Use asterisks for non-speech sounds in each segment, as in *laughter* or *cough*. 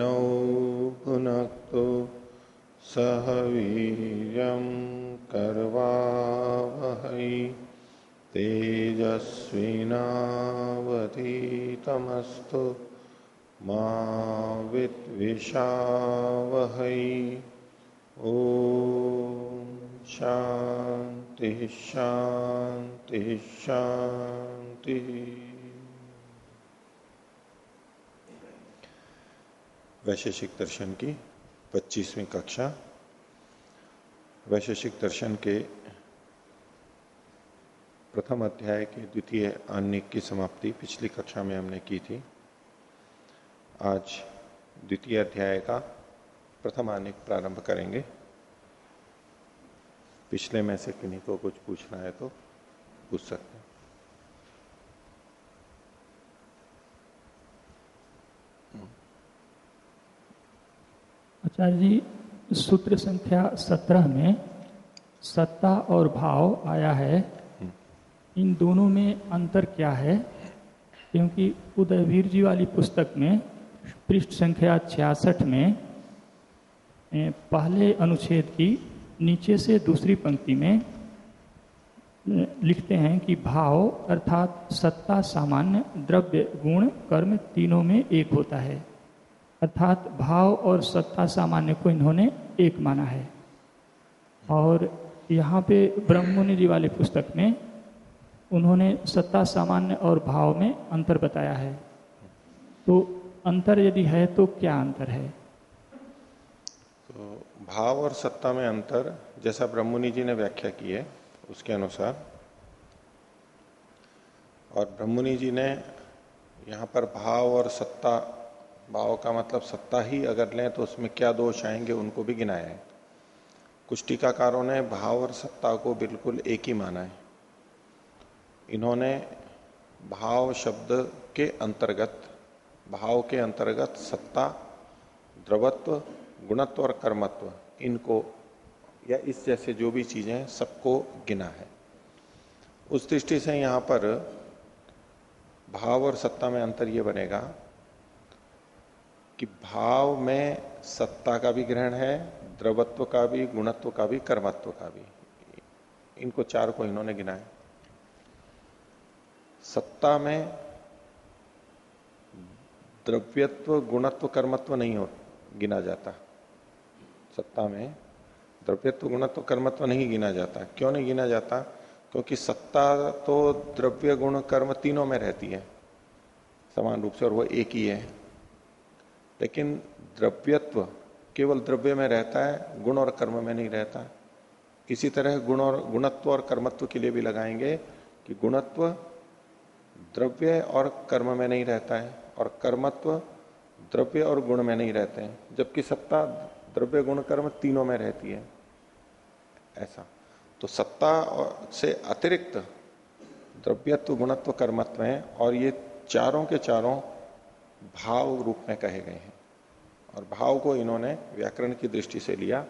दधिनौ भुनक्तु सह वीर्यं कर्वावहै तेजस्विनावधीतमस्तु मा विद्विषावहै। ॐ शान्तिः शान्तिः शान्तिः। वैशेषिक दर्शन की 25वीं कक्षा। वैशेषिक दर्शन के प्रथम अध्याय के द्वितीय अन्य की समाप्ति पिछली कक्षा में हमने की थी। आज द्वितीय अध्याय का प्रथम आनिक प्रारंभ करेंगे। पिछले में से किन्हीं को कुछ पूछना है तो पूछ सकते हैं। आचार्य जी सूत्र संख्या सत्रह में सत्ता और भाव आया है। इन दोनों में अंतर क्या है? क्योंकि उदयवीर जी वाली पुस्तक में, पृष्ठ संख्या छियासठ में पहले अनुच्छेद की नीचे से दूसरी पंक्ति में लिखते हैं कि भाव अर्थात सत्ता सामान्य द्रव्य गुण कर्म तीनों में एक होता है। अर्थात भाव और सत्ता सामान्य को इन्होंने एक माना है। और यहाँ पे ब्रह्ममुनि जी वाली पुस्तक में उन्होंने सत्ता सामान्य और भाव में अंतर बताया है। तो अंतर यदि है तो क्या अंतर है? तो भाव और सत्ता में अंतर, जैसा ब्रह्ममुनि जी ने व्याख्या की है, उसके अनुसार। और ब्रह्ममुनि जी ने यहाँ पर भाव और सत्ता भाव का मतलब सत्ता ही अगर लें तो उसमें क्या दोष आएँगे उनको भी गिनाया है। कुछ टीकाकारों ने भाव और सत्ता को बिल्कुल एक ही माना है। इन्होंने भाव शब्द के अंतर्गत, भाव के अंतर्गत सत्ता, द्रवत्व, गुणत्व और कर्मत्व, इनको या इस जैसे जो भी चीज़ें हैं, सबको गिना है। उस दृष्टि से यहाँ पर भाव और सत्ता में अंतर यह बनेगा कि भाव में सत्ता का भी ग्रहण है, द्रवत्व का भी, गुणत्व का भी, कर्मत्व का भी। इनको चार को इन्होंने गिना है सत्ता में द्रव्यत्व, गुणत्व, कर्मत्व नहीं हो, गिना जाता। सत्ता में द्रव्यत्व, गुणत्व, कर्मत्व नहीं गिना जाता। क्यों नहीं गिना जाता? क्योंकि सत्ता तो द्रव्य, गुण, कर्म तीनों में रहती है। समान रूप से और वो एक ही है। लेकिन द्रव्यत्व केवल द्रव्य में रहता है, गुण और कर्म में नहीं रहता। इसी तरह गुण और गुणत्व और कर्मत्व के लिए भी लगाएँगे कि गुणत्व द्रव्य और कर्म में नहीं रहता है और कर्मत्व द्रव्य और गुण में नहीं रहते हैं, जबकि सत्ता, द्रव्य, गुण, कर्म तीनों में रहती है। ऐसा। तो सत्ता से अतिरिक्त द्रव्यत्व, गुणत्व, कर्मत्व है और ये चारों के चारों भाव रूप में कहे गए हैं। और भाव को इन्होंने व्याकरण की दृष्टि से लिया।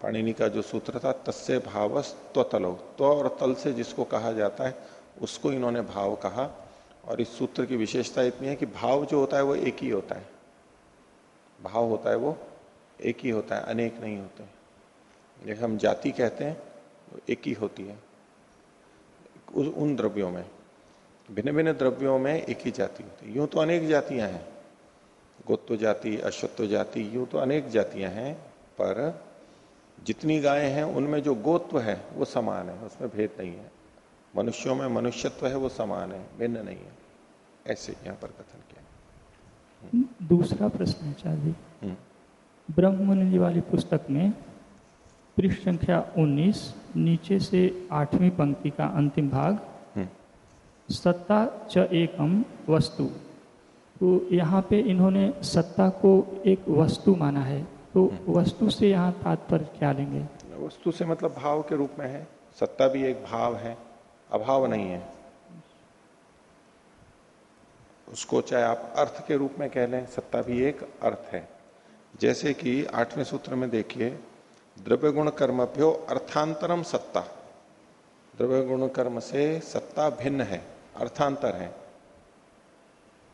पाणिनि का जो सूत्र था, तस्य भाव त्वतलो। त्व और तल से जिसको कहा जाता है, उसको इन्होंने भाव कहा। और इस सूत्र की विशेषता इतनी है कि भाव जो होता है वो एक ही होता है। भाव होता है वो एक ही होता है, अनेक नहीं होते। जैसे हम जाति कहते हैं, वो एक ही होती है। उन द्रव्यों में भिन्न भिन्न द्रव्यों में एक ही जाति होती है। यूँ तो अनेक जातियाँ हैं। गोत्व जाति अश्वत्व जाति यूँ तो अनेक जातियाँ हैं पर जितनी गायें हैं उनमें जो गोत्व है वो समान है उसमें भेद नहीं है। मनुष्यों में मनुष्यत्व है वो समान है भिन्न नहीं है। ऐसे यहाँ पर कथन किया दूसरा प्रश्न है चार्य ब्रह्मनि जी वाली पुस्तक में पृष्ठ संख्या 19 नीचे से आठवीं पंक्ति का अंतिम भाग सत्ता च एकम वस्तु। तो यहाँ पे इन्होंने सत्ता को एक वस्तु माना है। तो वस्तु से यहाँ तात्पर्य क्या लेंगे? वस्तु से मतलब भाव के रूप में है। सत्ता भी एक भाव है अभाव नहीं है। उसको चाहे आप अर्थ के रूप में कह लें सत्ता भी एक अर्थ है। जैसे कि आठवें सूत्र में देखिए द्रव्य गुण कर्मभ्यो अर्थांतरम सत्ता। द्रव्य गुण कर्म से सत्ता भिन्न है अर्थांतर है।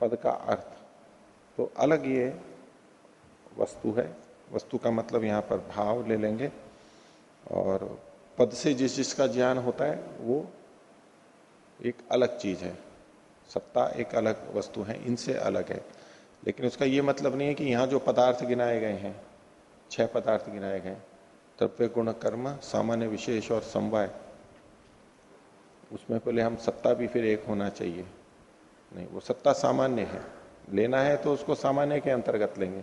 पद का अर्थ। तो अलग ये वस्तु है। वस्तु का मतलब यहाँ पर भाव ले लेंगे। और पद से जिस जिसका ज्ञान होता है, वो एक अलग चीज़ है। सत्ता एक अलग वस्तु है, इनसे अलग है। लेकिन उसका ये मतलब नहीं है कि यहाँ जो पदार्थ गिनाए गए हैं, छह पदार्थ गिनाए गए द्रव्य, गुण, कर्म, सामान्य, विशेष और समवाय, उसमें पहले हम सत्ता भी फिर एक होना चाहिए। नहीं, वो सत्ता सामान्य है। लेना है तो उसको सामान्य के अंतर्गत लेंगे।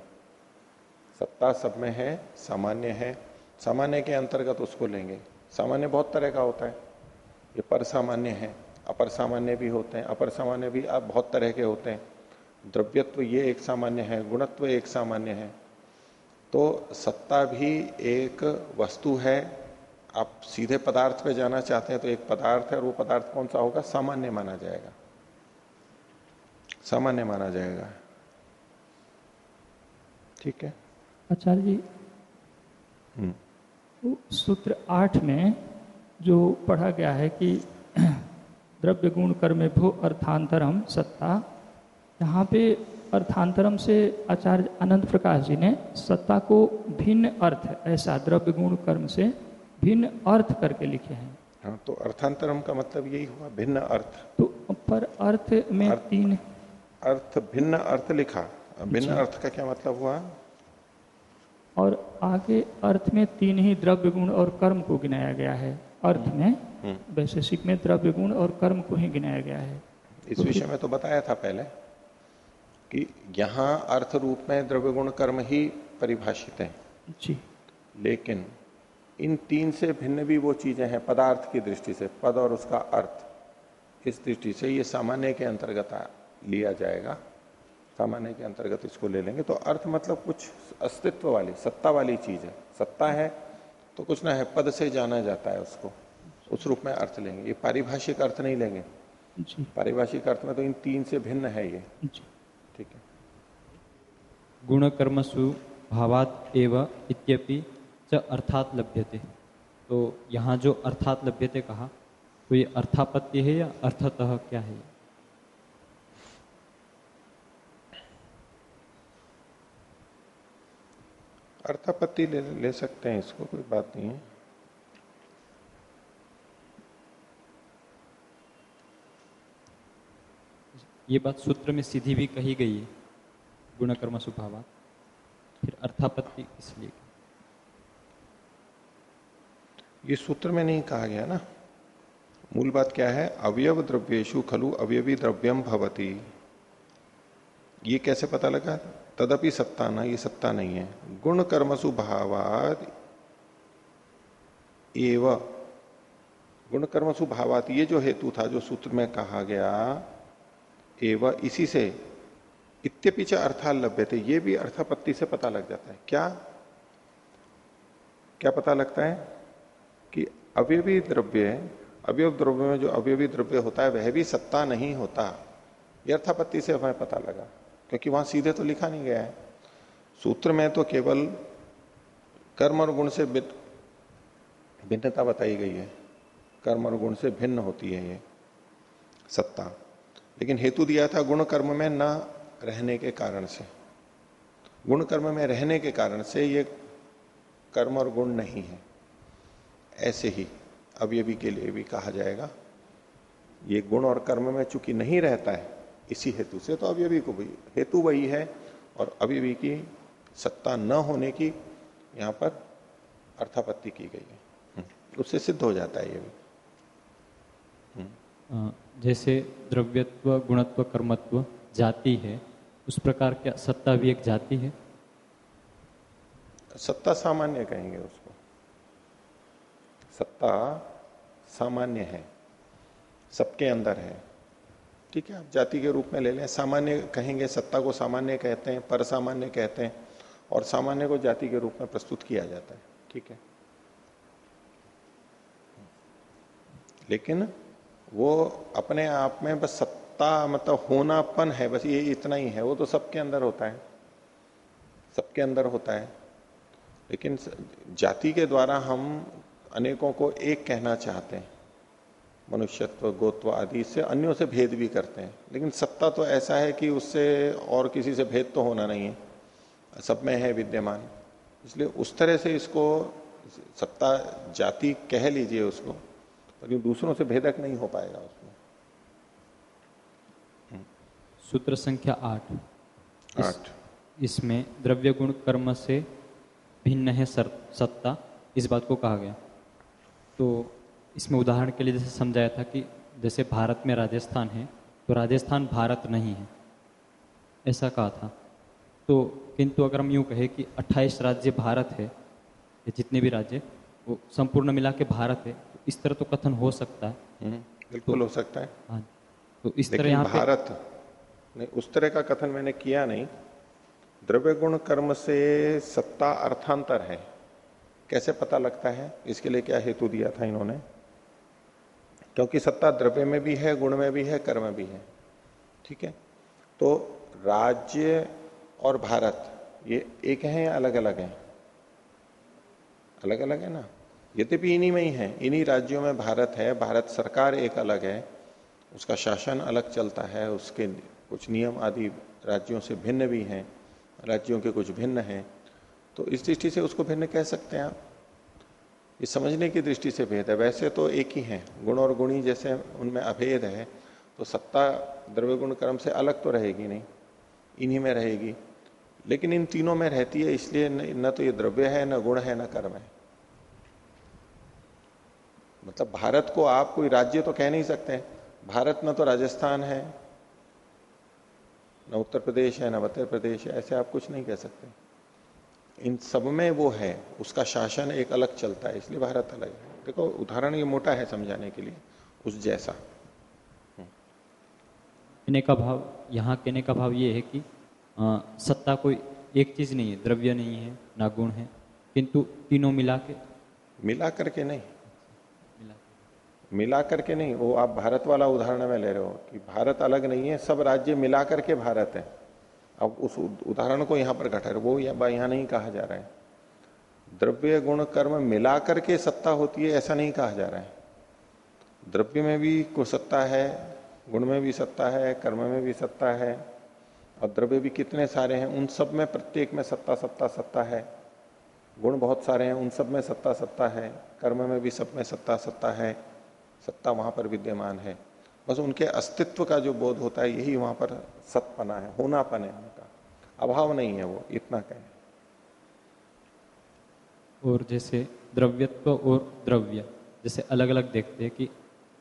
सत्ता सब में है, सामान्य है, सामान्य के अंतर्गत उसको लेंगे। सामान्य बहुत तरह का होता है। ये पर सामान्य है, अपर सामान्य भी होते हैं, अपर सामान्य भी अब बहुत तरह के होते हैं। द्रव्यत्व ये एक सामान्य है, गुणत्व एक सामान्य है। तो सत्ता भी एक वस्तु है। आप सीधे पदार्थ पे जाना चाहते हैं तो एक पदार्थ है और वो पदार्थ कौन सा होगा? सामान्य माना जाएगा। सामान्य माना जाएगा। ठीक है? आचार्य जी हम्म। सूत्र आठ में जो पढ़ा गया है कि *clears throat* द्रव्य गुण कर्म भू अर्थांतरम सत्ता यहाँ पे अर्थांतरम से आचार्य अनंत प्रकाश जी ने सत्ता को भिन्न अर्थ ऐसा द्रव्य गुण कर्म से भिन्न अर्थ करके लिखे हैं। हाँ तो अर्थांतरम का मतलब यही हुआ भिन्न अर्थ। तो पर अर्थ में अर्थ, तीन अर्थ भिन्न अर्थ लिखा। भिन्न अर्थ का क्या मतलब हुआ? और आगे अर्थ में तीन ही द्रव्य गुण और कर्म को गिनाया गया है। अर्थ में हम्म। वैशेषिक में द्रव्य गुण और कर्म को ही गिनाया गया है। इस विषय में तो बताया था पहले कि यहाँ अर्थ रूप में द्रव्य गुण कर्म ही परिभाषित है। जी। लेकिन इन तीन से भिन्न भी वो चीज़ें हैं पदार्थ की दृष्टि से पद और उसका अर्थ। इस दृष्टि से ये सामान्य के अंतर्गत लिया जाएगा सामान्य के अंतर्गत इसको ले लेंगे। तो अर्थ मतलब कुछ अस्तित्व वाली सत्ता वाली चीज़ है। सत्ता है तो कुछ ना है पद से जाना जाता है उसको। उस रूप में अर्थ लेंगे। ये पारिभाषिक अर्थ नहीं लेंगे। पारिभाषिक अर्थ में तो इन तीन से भिन्न है ये। ठीक है। गुणकर्मसु भावात एव इत्यपि च अर्थात लभ्यते। तो यहाँ जो अर्थात लभ्यते कहा तो ये अर्थापत्ति है या अर्थतः क्या है? अर्थापत्ति ले, ले सकते हैं इसको कोई बात नहीं है। ये बात सूत्र में सीधी भी कही गई है गुणकर्मसु भावात फिर अर्थापत्ति इसलिए। ये सूत्र में नहीं कहा गया ना। मूल बात क्या है? अवयव द्रव्येशु खलु अवयवी द्रव्यम भवती। ये कैसे पता लगा? तदपि सत्ता ना, ये सत्ता नहीं है। गुण कर्मसु भावात एव। गुण कर्मसु भावात, ये जो हेतु था, जो सूत्र में कहा गया, एव, इसी से इत्यपिच अर्थाल लभ्य थे ये भी अर्थापत्ति से पता लग जाता है। क्या? क्या पता लगता है? कि अवयवी द्रव्य, अवयव द्रव्य में जो अवयवी द्रव्य होता है, वह भी सत्ता नहीं होता। यह अर्थापत्ति से हमें पता लगा। क्योंकि वहाँ सीधे तो लिखा नहीं गया है। सूत्र में तो केवल कर्म और गुण से भिन्न- भिन्नता बताई गई है। कर्म और गुण से भिन्न होती है ये सत्ता। लेकिन हेतु दिया था गुण कर्म में न रहने के कारण से। गुण कर्म में रहने के कारण से ये कर्म और गुण नहीं है। ऐसे ही अवयवी के लिए भी कहा जाएगा, ये गुण और कर्म में चूँकि नहीं रहता है इसी हेतु से। तो अवयवी को भी हेतु वही है और अवयवी की सत्ता न होने की यहाँ पर अर्थापत्ति की गई है। हम्म, उससे सिद्ध हो जाता है ये भी। जैसे द्रव्यत्व गुणत्व कर्मत्व जाति है उस प्रकार क्या सत्ता भी एक जाति है? सत्ता सामान्य कहेंगे उसको। सत्ता सामान्य है सबके अंदर है। ठीक है, आप जाति के रूप में ले लें। सामान्य कहेंगे, सत्ता को सामान्य कहते हैं, पर सामान्य कहते हैं, और सामान्य को जाति के रूप में प्रस्तुत किया जाता है, ठीक है। लेकिन वो अपने आप में बस सत्ता मतलब होनापन है, बस ये इतना ही है, वो तो सबके अंदर होता है, सबके अंदर होता है। लेकिन जाति के द्वारा हम अनेकों को एक कहना चाहते हैं। मनुष्यत्व गोत्व आदि से अन्यों से भेद भी करते हैं। लेकिन सत्ता तो ऐसा है कि उससे और किसी से भेद तो होना नहीं है। सब में है विद्यमान। इसलिए उस तरह से इसको सत्ता जाति कह लीजिए उसको लेकिन दूसरों से भेदक नहीं हो पाएगा उसमें। सूत्र संख्या आठ। आठ। इसमें द्रव्य गुण कर्म से भिन्न है सर, सत्ता। इस बात को कहा गया। तो इसमें उदाहरण के लिए जैसे समझाया था कि जैसे भारत में राजस्थान है तो राजस्थान भारत नहीं है। ऐसा कहा था। तो किंतु अगर हम यूँ कहें कि 28 राज्य भारत है या जितने भी राज्य वो संपूर्ण मिला के भारत है तो इस तरह तो कथन हो सकता है। हम्म, बिल्कुल हो सकता है। हाँ तो इस तरह यहाँ भारत नहीं उस तरह का कथन मैंने किया नहीं। द्रव्य गुण कर्म से सत्ता अर्थांतर है। कैसे पता लगता है? इसके लिए क्या हेतु दिया था इन्होंने? क्योंकि सत्ता द्रव्य में भी है, गुण में भी है, कर्म में भी है। ठीक है? तो राज्य और भारत, ये एक है या अलग अलग है? अलग अलग है ना? यद्यपि इन्हीं में ही है, इन्हीं राज्यों में भारत है, भारत सरकार एक अलग है, उसका शासन अलग चलता है, उसके कुछ नियम आदि राज्यों से भिन्न भी हैं, राज्यों के कुछ भिन्न हैं। तो इस दृष्टि से उसको भिन्न कह सकते हैं आप। ये समझने की दृष्टि से भेद है। वैसे तो एक ही है। गुण और गुणी जैसे उनमें अभेद है तो सत्ता द्रव्य गुण कर्म से अलग तो रहेगी नहीं। इन्हीं में रहेगी। लेकिन इन तीनों में रहती है, इसलिए न तो ये द्रव्य है, न गुण है, न कर्म है। मतलब भारत को आप कोई राज्य तो कह नहीं सकते। भारत न तो राजस्थान है, न उत्तर प्रदेश है, न मध्य प्रदेश है, ऐसे आप कुछ नहीं कह सकते। इन सब में वो है उसका शासन एक अलग चलता है इसलिए भारत अलग है। देखो उदाहरण ये मोटा है समझाने के लिए उस जैसा। कहने का भाव यहाँ कहने का भाव ये है कि आ, सत्ता कोई एक चीज़ नहीं है द्रव्य नहीं है ना गुण है किंतु तीनों मिला के। मिला करके नहीं। मिला करके नहीं वो आप भारत वाला उदाहरण में ले रहे हो कि भारत अलग नहीं है सब राज्य मिला करके भारत है। अब उस उदाहरण को यहाँ पर घटा वो या यहाँ नहीं कहा जा रहा है। द्रव्य गुण कर्म मिला करके सत्ता होती है, ऐसा नहीं कहा जा रहा है। द्रव्य में भी को सत्ता है, गुण में भी सत्ता है, कर्म में भी सत्ता है, और द्रव्य भी कितने सारे हैं, उन सब में प्रत्येक में सत्ता सत्ता सत्ता है। गुण बहुत सारे हैं, उन सब में सत्ता सत्ता है, कर्म में भी सब में सत्ता सत्ता है, सत्ता वहाँ पर विद्यमान है। बस उनके अस्तित्व का जो बोध होता है यही वहाँ पर सतपना है होनापन है उनका। अभाव नहीं है वो इतना कहें। और जैसे द्रव्यत्व और द्रव्य जैसे अलग अलग देखते हैं कि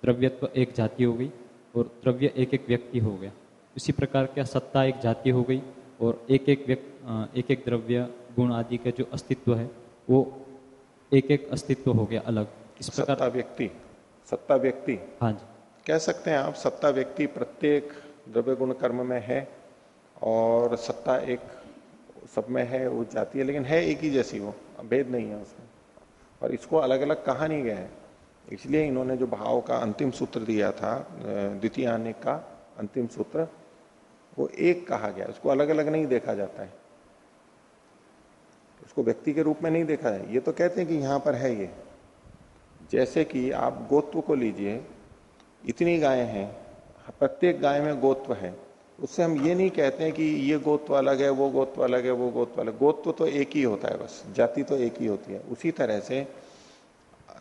द्रव्यत्व एक जाति हो गई और द्रव्य एक एक व्यक्ति हो गया। इसी प्रकार क्या सत्ता एक जाति हो गई और एक एक व्यक्ति एक एक द्रव्य गुण आदि का जो अस्तित्व है वो एक एक अस्तित्व हो गया अलग। इस प्रकार सत्ता व्यक्ति सत्ता व्यक्ति। हाँ जी। कह सकते हैं आप, सत्ता व्यक्ति प्रत्येक द्रव्य गुण कर्म में है और सत्ता एक सब में है, वो जाती है, लेकिन है एक ही जैसी वो, भेद नहीं है उसमें। और इसको अलग अलग कहा नहीं गया है। इसलिए इन्होंने जो भाव का अंतिम सूत्र दिया था द्वितीय आने का अंतिम सूत्र, वो एक कहा गया। उसको अलग अलग नहीं देखा जाता है। उसको व्यक्ति के रूप में नहीं देखा जाए। ये तो कहते हैं कि यहाँ पर है ये। जैसे कि आप गोत्व को लीजिए इतनी गाय हैं, प्रत्येक गाय में गोत्व है। उससे हम ये नहीं कहते हैं कि ये गोत्व अलग है, वो गोत्व अलग है, वो गोत्व अलग गोत्व तो एक ही होता है बस, जाति तो एक ही होती है। उसी तरह से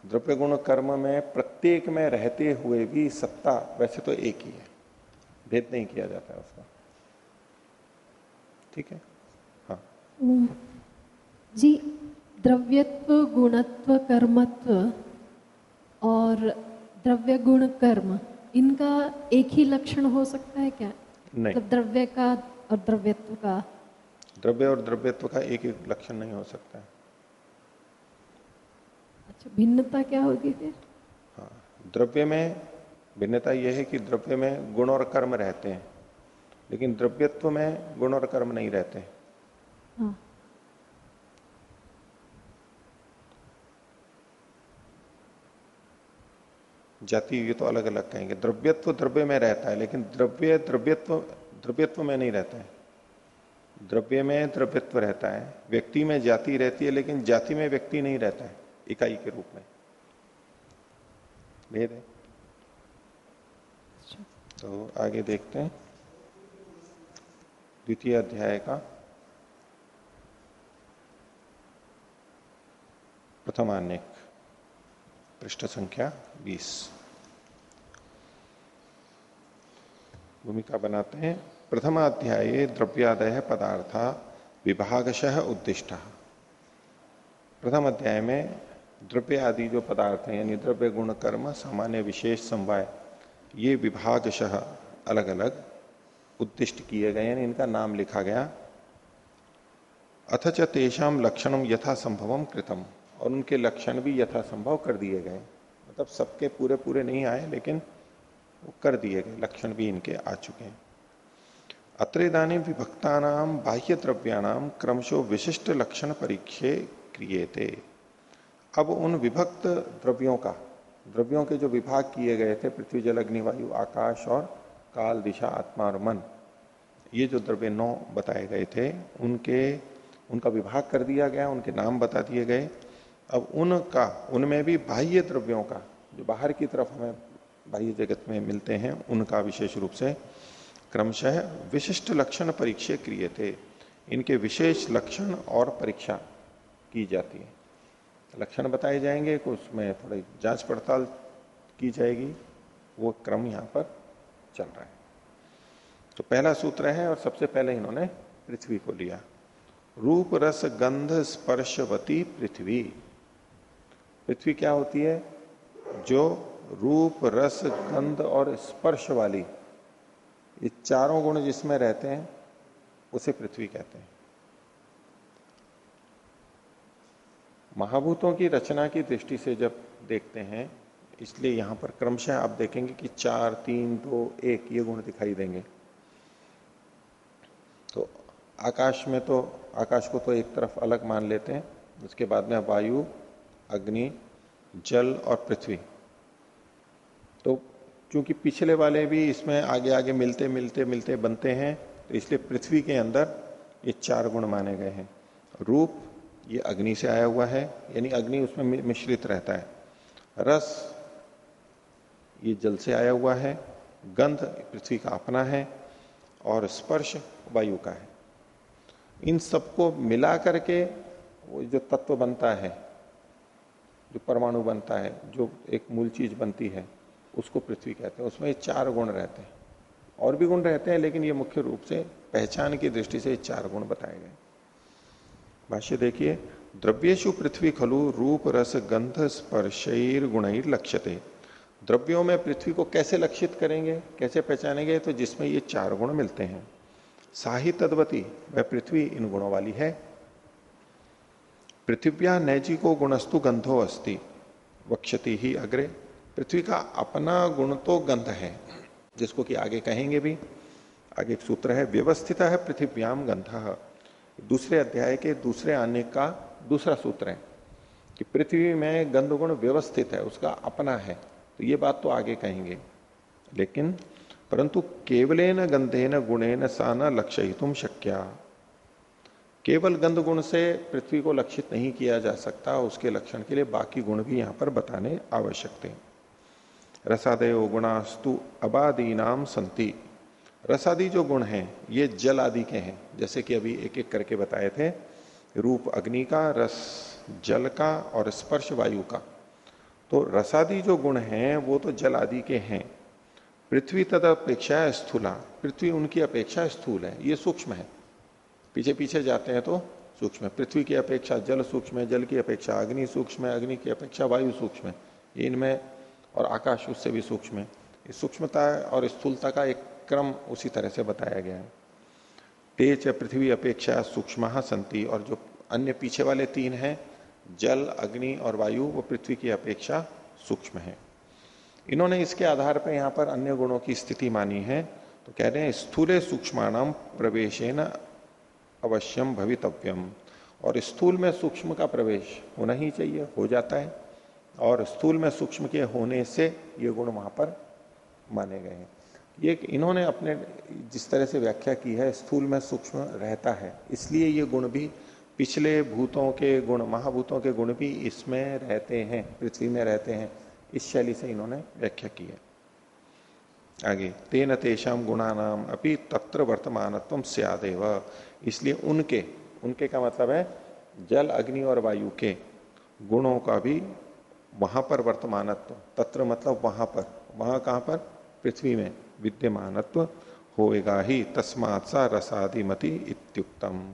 द्रव्य गुण कर्म में प्रत्येक में रहते हुए भी सत्ता वैसे तो एक ही है। भेद नहीं किया जाता है उसका। ठीक है? हाँ। जी, द्रव्यत्व, गुणत्व, कर्मत्व और द्रव्य गुण कर्म इनका एक ही लक्षण हो सकता है क्या? नहीं। मतलब द्रव्य का और द्रव्यत्व का। द्रव्य और द्रव्यत्व का एक एक लक्षण नहीं हो सकता है। अच्छा भिन्नता क्या होगी फिर? हाँ द्रव्य में भिन्नता यह है कि द्रव्य में गुण और कर्म रहते हैं लेकिन द्रव्यत्व में गुण और कर्म नहीं रहते। हाँ। जाति ये तो अलग अलग कहेंगे। द्रव्यत्व द्रव्य में रहता है, लेकिन द्रव्य, द्रव्यत्व द्रव्यत्व में नहीं रहता है। द्रव्य में द्रव्यत्व रहता है। व्यक्ति में जाति रहती है, लेकिन जाति में व्यक्ति नहीं रहता है, इकाई के रूप में। भेद है? तो आगे देखते हैं। द्वितीय अध्याय का प्रथमान्यक पृष्ठ संख्या 20 भूमिका बनाते हैं। प्रथमाध्याय द्रव्यादय पदार्थ विभागशः उद्दिष्ट। प्रथम अध्याय में द्रव्य आदि जो पदार्थ हैं, यानी द्रव्य गुण कर्म, सामान्य विशेष समवाय, ये विभागशः अलग अलग उद्दिष्ट किए गए यानी इनका नाम लिखा गया अथच तेषाम लक्षणम यथा संभवम कृतम। और उनके लक्षण भी यथा संभव कर दिए गए। मतलब सबके पूरे पूरे नहीं आए, लेकिन वो कर दिए गए। लक्षण भी इनके आ चुके हैं। अत्रेदानी विभक्ता नाम बाह्य द्रव्याणाम क्रमशो विशिष्ट लक्षण परीक्षे क्रिएते अब उन विभक्त द्रव्यों का, द्रव्यों के जो विभाग किए गए थे, पृथ्वी, जल, अग्नि, वायु, आकाश और काल, दिशा, आत्मा और मन, ये जो द्रव्य नौ बताए गए थे, उनके, उनका विभाग कर दिया गया, उनके नाम बता दिए गए। अब उनका, उनमें भी बाह्य द्रव्यों का, जो बाहर की तरफ़ हमें बाह्य जगत में मिलते हैं, उनका विशेष रूप से क्रमशः विशिष्ट लक्षण परीक्षे क्रिय थे। इनके विशेष लक्षण और परीक्षा की जाती है। लक्षण बताए जाएँगे उसमें थोड़ी जाँच पड़ताल की जाएगी। वो क्रम यहाँ पर चल रहा है। तो पहला सूत्र है और सबसे पहले इन्होंने पृथ्वी को लिया। रूप, रस, गंध स्पर्शवती पृथ्वी। पृथ्वी क्या होती है? जो रूप, रस, गंध और स्पर्श वाली ये चारों गुण जिसमें रहते हैं, उसे पृथ्वी कहते हैं। महाभूतों की रचना की दृष्टि से जब देखते हैं, इसलिए यहाँ पर क्रमशः आप देखेंगे कि चार, तीन, दो, एक, ये गुण दिखाई देंगे। तो आकाश में तो आकाश को तो एक तरफ़ अलग मान लेते हैं, उसके बाद में वायु अग्नि, जल और पृथ्वी। तो क्योंकि पिछले वाले भी इसमें आगे आगे मिलते मिलते मिलते बनते हैं तो इसलिए पृथ्वी के अंदर ये चार गुण माने गए हैं। रूप, ये अग्नि से आया हुआ है, यानी अग्नि उसमें मिश्रित रहता है। रस, ये जल से आया हुआ है। गंध, पृथ्वी का अपना है। और स्पर्श, वायु का है। इन सबको मिला करके वो जो तत्व बनता है जो परमाणु बनता है, जो एक मूल चीज़ बनती है, उसको पृथ्वी कहते हैं। उसमें ये चार गुण रहते हैं। और भी गुण रहते हैं, लेकिन ये मुख्य रूप से पहचान की दृष्टि से चार गुण बताए गए। भाष्य देखिए द्रव्येशु पृथ्वी खलु रूप, रस, गंध स्पर्शर गुणैर लक्ष्यते द्रव्यों में पृथ्वी को कैसे लक्षित करेंगे, कैसे पहचानेंगे तो जिसमें ये चार गुण मिलते हैं। साही तद्वती वह पृथ्वी इन गुणों वाली है पृथ्व्या नैजी को गुणस्तु गंधो अस्ति। वक्षति ही अग्रे। पृथ्वी का अपना गुण तो गंध है, जिसको कि आगे कहेंगे भी। आगे सूत्र है, व्यवस्थित है पृथ्व्याम गंध। दूसरे अध्याय के दूसरे आने का दूसरा सूत्र है, कि पृथ्वी में गंध गुण व्यवस्थित है, उसका अपना है। तो ये बात तो आगे कहेंगे। लेकिन, परंतु केवलेन गंधेन गुणेन सा न लक्ष्य शक्या। केवल गंध गुण से पृथ्वी को लक्षित नहीं किया जा सकता, उसके लक्षण के लिए बाकी गुण भी यहाँ पर बताने आवश्यक थे। रसादय गुणास्तु अबादी नाम संति। रसादी जो गुण हैं, ये जल आदि के हैं। जैसे कि अभी एक एक करके बताए थे, रूप अग्नि का, रस जल का और स्पर्श वायु का। तो रसादी जो गुण हैं, वो तो जल आदि के हैं। पृथ्वी तद अपेक्षा स्थूला। पृथ्वी उनकी अपेक्षा स्थूल है। ये सूक्ष्म है। पीछे पीछे जाते हैं तो सूक्ष्म पृथ्वी की अपेक्षा जल सूक्ष्म है, जल की अपेक्षा अग्नि सूक्ष्म है, अग्नि की अपेक्षा वायु सूक्ष्म है। इनमें और आकाश उससे भी सूक्ष्म है। इस सूक्ष्मता और स्थूलता का एक क्रम उसी तरह से बताया गया है। तेज पृथ्वी अपेक्षा सूक्ष्म संति और जो अन्य पीछे वाले तीन हैं, जल, अग्नि और वायु, वो पृथ्वी की अपेक्षा सूक्ष्म है। इन्होंने इसके आधार पर यहाँ पर अन्य गुणों की स्थिति मानी है। तो कह रहे हैं स्थूले सूक्ष्म प्रवेशेन अवश्यम भवितव्यम और स्थूल में सूक्ष्म का प्रवेश होना ही चाहिए, हो जाता है। और स्थूल में सूक्ष्म के होने से ये गुण वहाँ पर माने गए हैं। ये इन्होंने अपने जिस तरह से व्याख्या की है, स्थूल में सूक्ष्म रहता है, इसलिए ये गुण भी पिछले भूतों के गुण, महाभूतों के गुण भी इसमें रहते हैं, पृथ्वी में रहते हैं, इस शैली से इन्होंने व्याख्या की है। आगे, तेन तेषाम गुणानाम अपनी तत्र वर्तमान सियादेव। इसलिए उनके उनके का मतलब है जल, अग्नि और वायु के गुणों का भी वहाँ पर वर्तमानत्व। तत्र मतलब वहाँ पर। वहाँ कहाँ पर? पृथ्वी में विद्यमानत्व होएगा ही। तस्मात सा रसादिमति इत्युक्तम।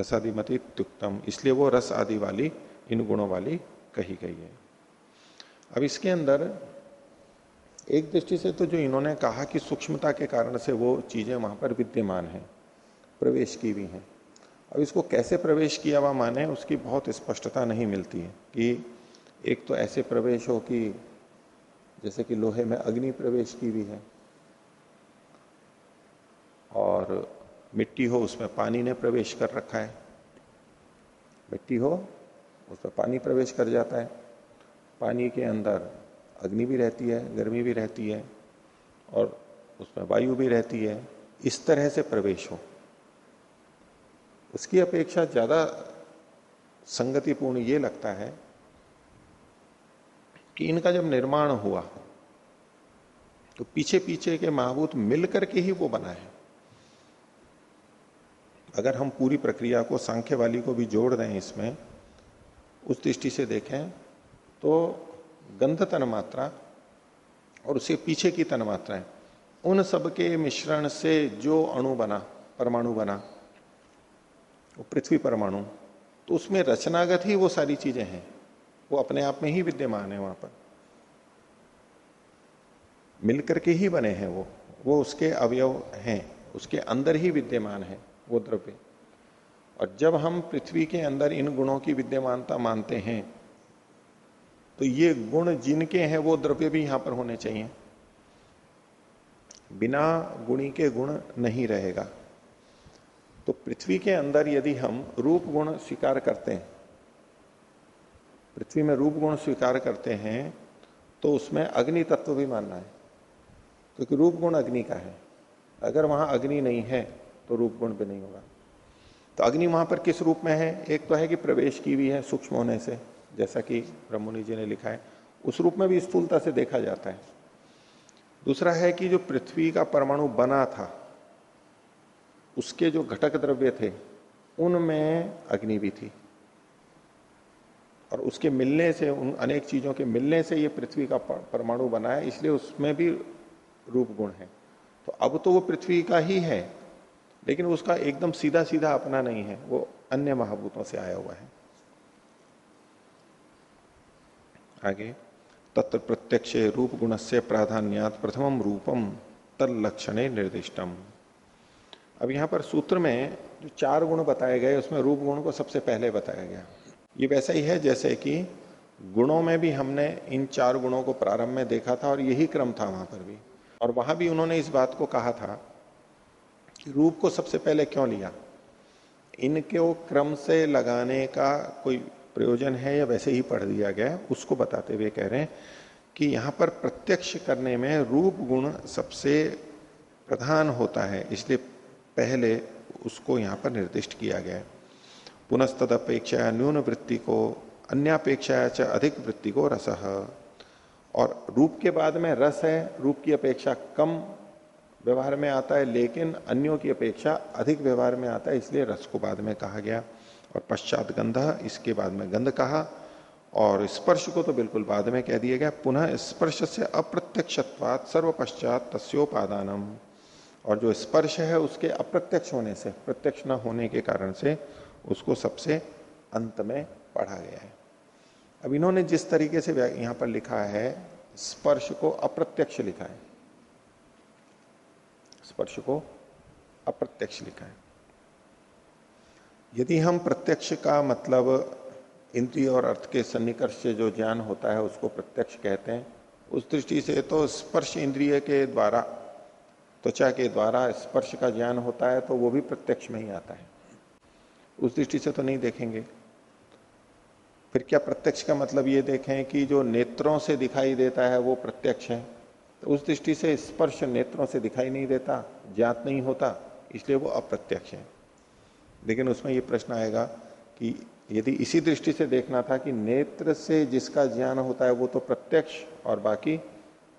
रसादिमति इत्युक्तम। इसलिए वो रस आदि वाली, इन गुणों वाली कही गई है। अब इसके अंदर एक दृष्टि से तो जो इन्होंने कहा कि सूक्ष्मता के कारण से वो चीज़ें वहाँ पर विद्यमान है। प्रवेश की भी हैं। अब इसको कैसे प्रवेश किया हुआ माने, उसकी बहुत स्पष्टता नहीं मिलती है कि एक तो ऐसे प्रवेश हो कि जैसे कि लोहे में अग्नि प्रवेश की भी है और मिट्टी हो, उसमें पानी ने प्रवेश कर रखा है। मिट्टी हो उसमें पानी प्रवेश कर जाता है। पानी के अंदर अग्नि भी रहती है, गर्मी भी रहती है और उसमें वायु भी रहती है। इस तरह से प्रवेश हो। उसकी अपेक्षा ज़्यादा संगतिपूर्ण ये लगता है कि इनका जब निर्माण हुआ तो पीछे पीछे के महाभूत मिलकर के ही वो बना है। अगर हम पूरी प्रक्रिया को, सांख्य वाली को भी जोड़ दें इसमें, उस दृष्टि से देखें तो गंध तन मात्रा और उसके पीछे की तन मात्राएँ, उन सब के मिश्रण से जो अणु बना, परमाणु बना वो पृथ्वी परमाणु तो उसमें रचनागत ही वो सारी चीज़ें हैं। वो अपने आप में ही विद्यमान है वहाँ पर। मिलकर के ही बने हैं वो। वो उसके अवयव हैं, उसके अंदर ही विद्यमान है वो द्रव्य। और जब हम पृथ्वी के अंदर इन गुणों की विद्यमानता मानते हैं तो ये गुण जिनके हैं वो द्रव्य भी यहाँ पर होने चाहिए। बिना गुणी के गुण नहीं रहेगा। तो पृथ्वी के अंदर यदि हम रूप गुण स्वीकार करते हैं, पृथ्वी में रूप गुण स्वीकार करते हैं तो उसमें अग्नि तत्व भी मानना है, क्योंकि तो रूप गुण अग्नि का है। अगर वहाँ अग्नि नहीं है तो रूप गुण भी नहीं होगा। तो अग्नि वहाँ पर किस रूप में है? एक तो है कि प्रवेश की भी है सूक्ष्म होने से, जैसा कि ब्रह्मणि जी ने लिखा है, उस रूप में भी स्थूलता से देखा जाता है। दूसरा है कि जो पृथ्वी का परमाणु बना था उसके जो घटक द्रव्य थे, उनमें अग्नि भी थी। और उसके मिलने से, उन अनेक चीज़ों के मिलने से ये पृथ्वी का परमाणु बना है, इसलिए उसमें भी रूप गुण है। तो अब तो वो पृथ्वी का ही है, लेकिन उसका एकदम सीधा सीधा अपना नहीं है, वो अन्य महाभूतों से आया हुआ है। आगे, तत्र प्रत्यक्ष रूप गुण से प्राधान्यात प्रथम रूपम तलक्षण निर्दिष्टम। अब यहाँ पर सूत्र में जो चार गुण बताए गए, उसमें रूप गुण को सबसे पहले बताया गया। ये वैसा ही है जैसे कि गुणों में भी हमने इन चार गुणों को प्रारंभ में देखा था और यही क्रम था वहाँ पर भी। और वहाँ भी उन्होंने इस बात को कहा था कि रूप को सबसे पहले क्यों लिया? इनके वो क्रम से लगाने का कोई प्रयोजन है या वैसे ही पढ़ दिया गया उसको बताते हुए कह रहे हैं कि यहाँ पर प्रत्यक्ष करने में रूप गुण सबसे प्रधान होता है, इसलिए पहले उसको यहाँ पर निर्दिष्ट किया गया पुनस्तद अपेक्षा न्यून वृत्ति को अन्यापेक्षा अधिक वृत्ति को रस। और रूप के बाद में रस है, रूप की अपेक्षा कम व्यवहार में आता है, लेकिन अन्यों की अपेक्षा अधिक व्यवहार में आता है, इसलिए रस को बाद में कहा गया। और पश्चात गंध, इसके बाद में गंध कहा। और स्पर्श को तो बिल्कुल बाद में कह दिया गया। पुनः स्पर्श से अप्रत्यक्षत्वात सर्व पश्चात और जो स्पर्श है उसके अप्रत्यक्ष होने से, प्रत्यक्ष न होने के कारण से उसको सबसे अंत में पढ़ा गया है। अब इन्होंने जिस तरीके से यहाँ पर लिखा है, स्पर्श को अप्रत्यक्ष लिखा है। स्पर्श को अप्रत्यक्ष लिखा है। यदि हम प्रत्यक्ष का मतलब इंद्रिय और अर्थ के सन्निकर्ष से जो ज्ञान होता है उसको प्रत्यक्ष कहते हैं, उस दृष्टि से तो स्पर्श इंद्रिय के द्वारा त्वचा के द्वारा स्पर्श का ज्ञान होता है तो वो भी प्रत्यक्ष में ही आता है। उस दृष्टि से तो नहीं देखेंगे। फिर क्या प्रत्यक्ष का मतलब ये देखें कि जो नेत्रों से दिखाई देता है, वो प्रत्यक्ष है। तो उस दृष्टि से स्पर्श नेत्रों से दिखाई नहीं देता, ज्ञात नहीं होता, इसलिए वो अप्रत्यक्ष है। लेकिन उसमें ये प्रश्न आएगा कि यदि इसी दृष्टि से देखना था कि नेत्र से जिसका ज्ञान होता है, वो तो प्रत्यक्ष और बाकी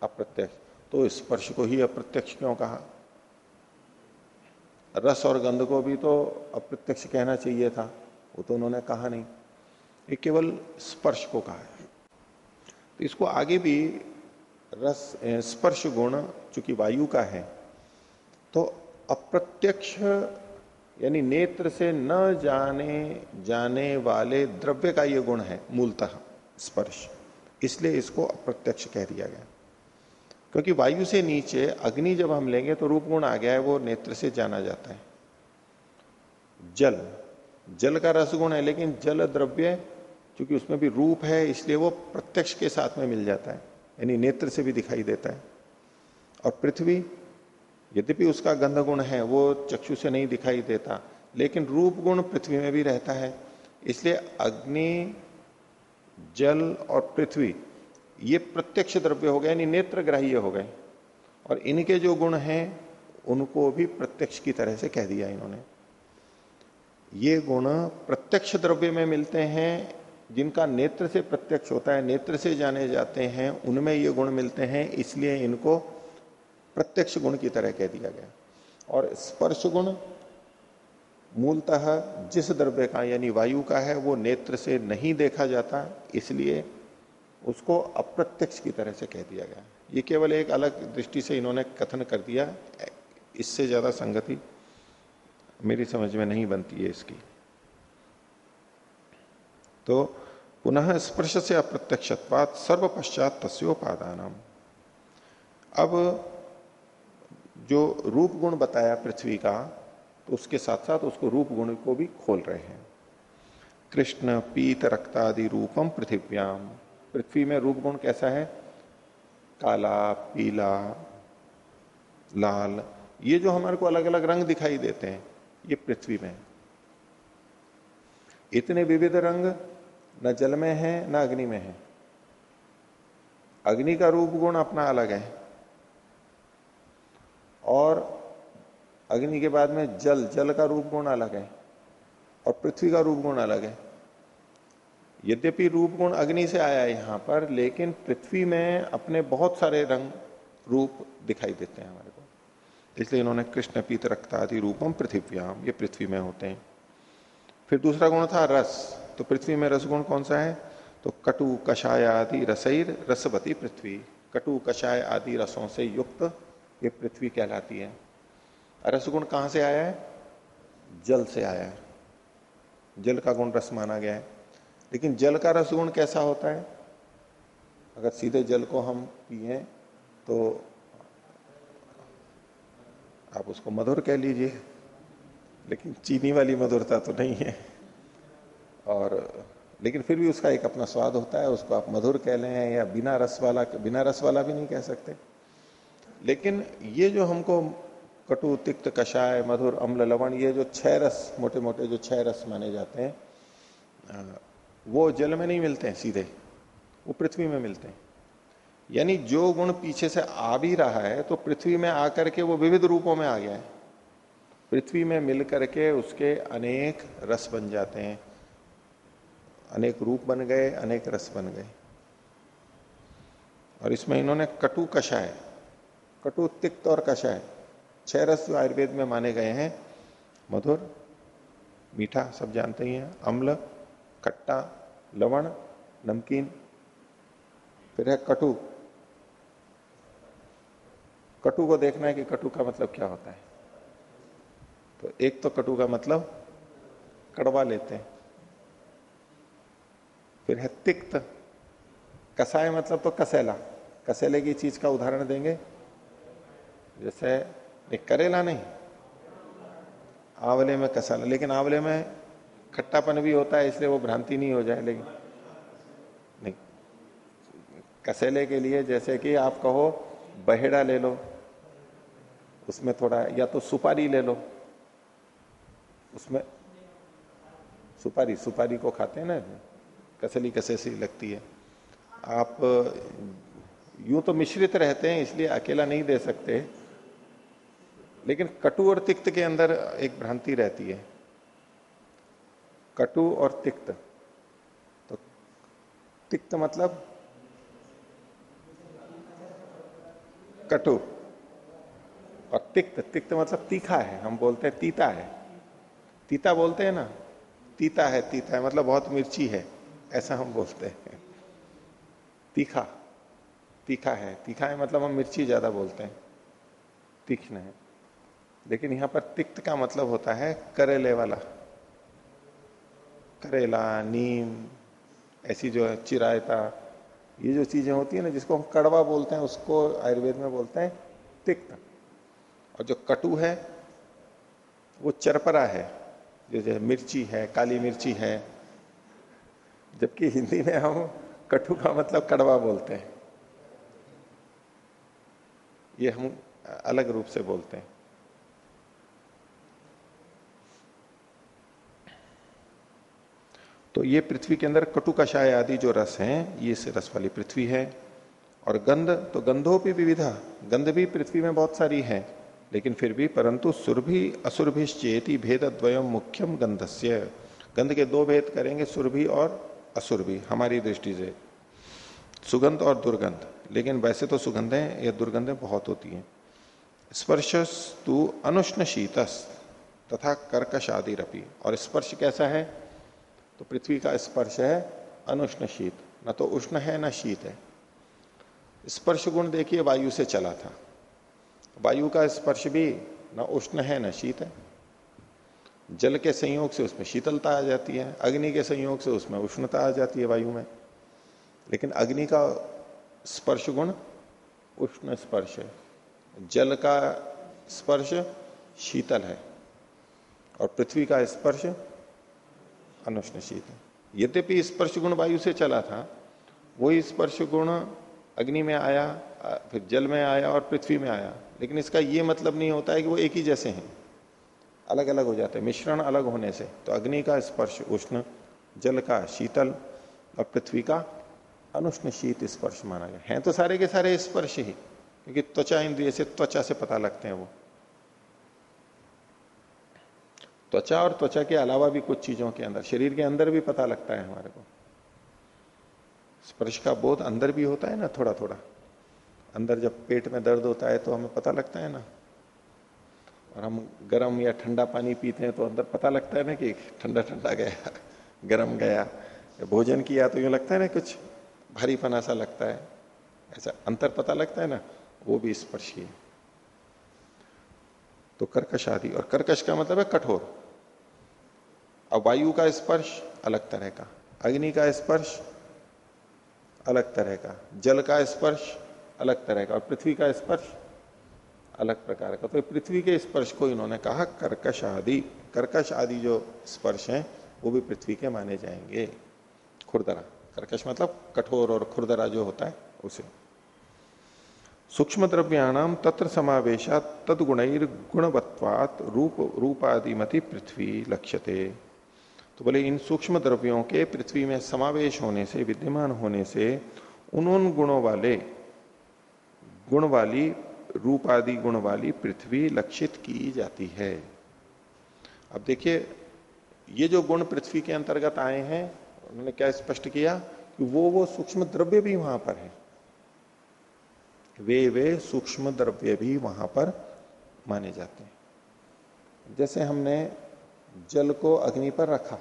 अप्रत्यक्ष। तो स्पर्श को ही अप्रत्यक्ष क्यों कहा? रस और गंध को भी तो अप्रत्यक्ष कहना चाहिए था, वो तो उन्होंने कहा नहीं। ये केवल स्पर्श को कहा है। तो इसको आगे भी रस स्पर्श गुण चूँकि वायु का है तो अप्रत्यक्ष यानी नेत्र से न जाने जाने वाले द्रव्य का यह गुण है, मूलतः स्पर्श। इसलिए इसको अप्रत्यक्ष कह दिया गया। क्योंकि वायु से नीचे अग्नि जब हम लेंगे तो रूप गुण आ गया है, वो नेत्र से जाना जाता है। जल जल का रसगुण है, लेकिन जल द्रव्य, क्योंकि उसमें भी रूप है, इसलिए वो प्रत्यक्ष के साथ में मिल जाता है, यानी नेत्र से भी दिखाई देता है। और पृथ्वी, यद्यपि उसका गंध गुण है, वो चक्षु से नहीं दिखाई देता, लेकिन रूप गुण पृथ्वी में भी रहता है। इसलिए अग्नि, जल और पृथ्वी ये प्रत्यक्ष द्रव्य हो गए, यानी नेत्र ग्राह्य हो गए। और इनके जो गुण हैं, उनको भी प्रत्यक्ष की तरह से कह दिया इन्होंने। ये गुण प्रत्यक्ष द्रव्य में मिलते हैं, जिनका नेत्र से प्रत्यक्ष होता है, नेत्र से जाने जाते हैं, उनमें ये गुण मिलते हैं, इसलिए इनको प्रत्यक्ष गुण की तरह कह दिया गया। और स्पर्श गुण मूलतः जिस द्रव्य का, यानी वायु का है, वो नेत्र से नहीं देखा जाता, इसलिए उसको अप्रत्यक्ष की तरह से कह दिया गया। ये केवल एक अलग दृष्टि से इन्होंने कथन कर दिया। इससे ज़्यादा संगति मेरी समझ में नहीं बनती है इसकी। तो पुनः स्पर्श से अप्रत्यक्षत्वात सर्व पश्चात तस्ोपादान अब जो रूप गुण बताया पृथ्वी का तो उसके साथ साथ उसको रूप गुण को भी खोल रहे हैं। कृष्ण, पीत, रक्तादि रूपम पृथिव्याम। पृथ्वी में रूप गुण कैसा है? काला, पीला, लाल। ये जो हमारे को अलग अलग रंग दिखाई देते हैं, ये पृथ्वी में इतने विविध रंग न जल में है, न अग्नि में है। अग्नि का रूप गुण अपना अलग है। और अग्नि के बाद में जल जल का रूप गुण अलग है। और पृथ्वी का रूप गुण अलग है। यद्यपि रूप गुण अग्नि से आया है यहाँ पर, लेकिन पृथ्वी में अपने बहुत सारे रंग रूप दिखाई देते हैं हमारे को। इसलिए इन्होंने कृष्ण पीत रखता आदि रूपम पृथ्व्याम, ये पृथ्वी में होते हैं। फिर दूसरा गुण था रस। तो पृथ्वी में रस गुण कौन सा है? तो कटु कषाय आदि रसईर रसवती पृथ्वी। कटु कषाय आदि रसों से युक्त ये पृथ्वी कहलाती है। रसगुण कहाँ से आया है? जल से आया है। जल का गुण रस माना गया है। लेकिन जल का रसगुण कैसा होता है? अगर सीधे जल को हम पिए तो आप उसको मधुर कह लीजिए, लेकिन चीनी वाली मधुरता तो नहीं है। और, लेकिन फिर भी उसका एक अपना स्वाद होता है, उसको आप मधुर कह लें या बिना रस वाला, बिना रस वाला भी नहीं कह सकते। लेकिन ये जो हमको कटु, तिक्त, कषाय, मधुर, अम्ल, लवण, ये जो छह रस मोटे मोटे जो छह रस माने जाते हैं वो जल में नहीं मिलते हैं, सीधे। वो पृथ्वी में मिलते हैं। यानी जो गुण पीछे से आ भी रहा है तो पृथ्वी में आकर के वो विविध रूपों में आ गया है। पृथ्वी में मिल करके उसके अनेक रस बन जाते हैं। अनेक रूप बन गए, अनेक रस बन गए। और इसमें इन्होंने कटु कषाय कटु तिक्त और कषाय छह रस जो आयुर्वेद में माने गए हैं। मधुर, मीठा, सब जानते ही हैं। अम्ल खट्टा, लवण, नमकीन, फिर है कटु। कटु को देखना है कि कटु का मतलब क्या होता है। तो एक तो कटु का मतलब कड़वा लेते हैं। फिर है तिक्त। कसाय मतलब तो कसेला। कसेले की चीज़ का उदाहरण देंगे। जैसे करेला नहीं। आंवले में कसाला, लेकिन आंवले में खट्टापन भी होता है, इसलिए वो भ्रांति नहीं हो जाए, लेकिन नहीं। कसेले के लिए जैसे कि आप कहो, बहेड़ा ले लो, उसमें थोड़ा, या तो सुपारी ले लो। उसमें सुपारी सुपारी को खाते हैं ना, कसली कसेसी लगती है। आप, यूँ तो मिश्रित रहते हैं, इसलिए अकेला नहीं दे सकते। लेकिन कटु और तिक्त के अंदर एक भ्रांति रहती है। कटु और तिक्त। तो तिक्त मतलब? कटु। और तिक्त तिक्त मतलब तीखा है, हम बोलते हैं तीता है। तीता बोलते हैं ना? तीता है तीता है मतलब बहुत मिर्ची है, ऐसा हम बोलते हैं। तीखा तीखा है तीखा है मतलब हम मिर्ची ज़्यादा बोलते हैं। तीक्ष्ण है। लेकिन यहाँ पर तिक्त का मतलब होता है करेले वाला। करेला, नीम, ऐसी जो है चिरायता, ये जो चीज़ें होती है ना, जिसको हम कड़वा बोलते हैं, उसको आयुर्वेद में बोलते हैं तिक्त। और जो कटु है, वो चरपरा है। जैसे मिर्ची है, काली मिर्ची है, जबकि हिंदी में हम कटु का मतलब कड़वा बोलते हैं। ये हम अलग रूप से बोलते हैं। तो ये पृथ्वी के अंदर कटु कषाय आदि जो रस हैं, ये से रस वाली पृथ्वी है। और गंध तो गंधो भी विविधा। गंध भी पृथ्वी में बहुत सारी है, लेकिन फिर भी, परंतु सुरभि, असुरभिश्चेति भेद द्वयम मुख्यम गंधस्य। गंध के दो भेद करेंगे, सुरभि और असुरभि, हमारी दृष्टि से। सुगंध और दुर्गंध। लेकिन वैसे तो सुगंधें, या दुर्गंधें बहुत होती हैं। तु अनुष्ण शीतस तथा कर्कश आदि रपी और स्पर्श कैसा है? तो पृथ्वी का स्पर्श है अनुष्ण शीत, न तो उष्ण है न शीत है। स्पर्श गुण देखिए, वायु से चला था। वायु का स्पर्श भी न उष्ण है न शीत है। जल के संयोग से उसमें शीतलता आ जाती है, अग्नि के संयोग से उसमें उष्णता आ जाती है वायु में। लेकिन अग्नि का स्पर्श गुण उष्ण स्पर्श है। जल का स्पर्श शीतल है और पृथ्वी का स्पर्श अनुष्ण शीत यद्यपि स्पर्श गुण वायु से चला था, वही स्पर्श गुण अग्नि में आया फिर जल में आया और पृथ्वी में आया। लेकिन इसका ये मतलब नहीं होता है कि वो एक ही जैसे हैं। अलग अलग हो जाते हैं, मिश्रण अलग होने से। तो अग्नि का स्पर्श उष्ण, जल का शीतल और पृथ्वी का अनुष्ण शीत स्पर्श माना गया। है तो सारे के सारे स्पर्श ही, क्योंकि त्वचा इंद्रिय से त्वचा से पता लगते हैं वो। त्वचा और त्वचा के अलावा भी कुछ चीज़ों के अंदर, शरीर के अंदर भी पता लगता है हमारे को। स्पर्श का बोध अंदर भी होता है ना थोड़ा थोड़ा अंदर जब पेट में दर्द होता है तो हमें पता लगता है ना। और हम गर्म या ठंडा पानी पीते हैं तो अंदर पता लगता है ना कि ठंडा ठंडा गया, *laughs* गर्म गया। भोजन किया तो यूँ लगता है ना कुछ भारीपना सा लगता है। ऐसा अंतर पता लगता है ना, वो भी स्पर्शी है। तो कर्कश आदि। और कर्कश का मतलब है कठोर। अब वायु का स्पर्श, अलग तरह का। अग्नि का स्पर्श, अलग तरह का। जल का स्पर्श, अलग तरह का। और पृथ्वी का स्पर्श, अलग प्रकार का। तो पृथ्वी के स्पर्श को इन्होंने कहा कर्कश आदि। कर्कश आदि जो स्पर्श हैं, वो भी पृथ्वी के माने जाएँगे। खुरदरा। कर्कश मतलब कठोर और खुरदरा जो होता है, उसे। सूक्ष्म द्रव्याणाम तत्र समावेशा तदगुण गुणवत्वात रूप रूपादिमति पृथ्वी लक्ष्यते। तो बोले, इन सूक्ष्म द्रव्यों के पृथ्वी में समावेश होने से, विद्यमान होने से उन उन गुणों वाले गुण वाली रूप आदि गुण वाली पृथ्वी लक्षित की जाती है। अब देखिए, ये जो गुण पृथ्वी के अंतर्गत आए हैं, उन्होंने क्या स्पष्ट किया कि वो वो सूक्ष्म द्रव्य भी वहाँ पर है। वे वे सूक्ष्म द्रव्य भी वहाँ पर माने जाते हैं। जैसे हमने जल को अग्नि पर रखा,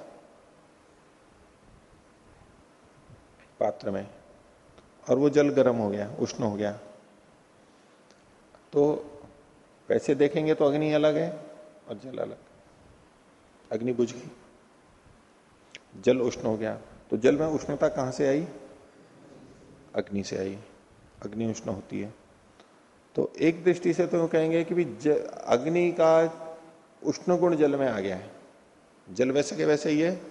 पात्र में, और वो जल गर्म हो गया, उष्ण हो गया तो वैसे देखेंगे तो अग्नि अलग है और जल अलग। अग्नि बुझ गई, जल उष्ण हो गया तो जल में उष्णता कहाँ से आई? अग्नि से आई। अग्नि उष्ण होती है। तो एक दृष्टि से तो कहेंगे कि अग्नि का उष्ण गुण जल में आ गया है। जल वैसे के वैसे ही है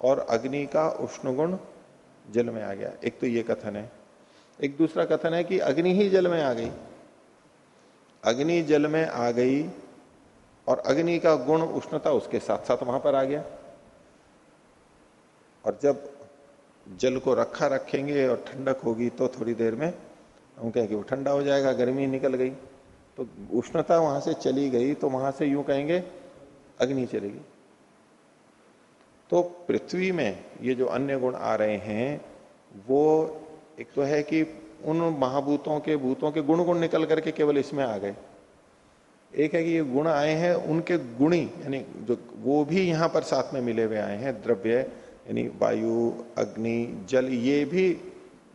और अग्नि का उष्ण गुण जल में आ गया। एक तो ये कथन है। एक दूसरा कथन है कि अग्नि ही जल में आ गई। अग्नि जल में आ गई और अग्नि का गुण उष्णता उसके साथ साथ वहाँ पर आ गया। और जब जल को रखा रखेंगे और ठंडक होगी तो थोड़ी देर में हम कहेंगे वो ठंडा हो जाएगा, गर्मी निकल गई। तो उष्णता वहाँ से चली गई तो वहाँ से यूँ कहेंगे अग्नि चलेगी। तो पृथ्वी में ये जो अन्य गुण आ रहे हैं, वो एक तो है कि उन महाभूतों के भूतों के गुण गुण निकल करके केवल इसमें आ गए। एक है कि ये गुण आए हैं, उनके गुणी, यानी जो, वो भी यहाँ पर साथ में मिले हुए आए हैं, द्रव्य यानी वायु, अग्नि, जल, ये भी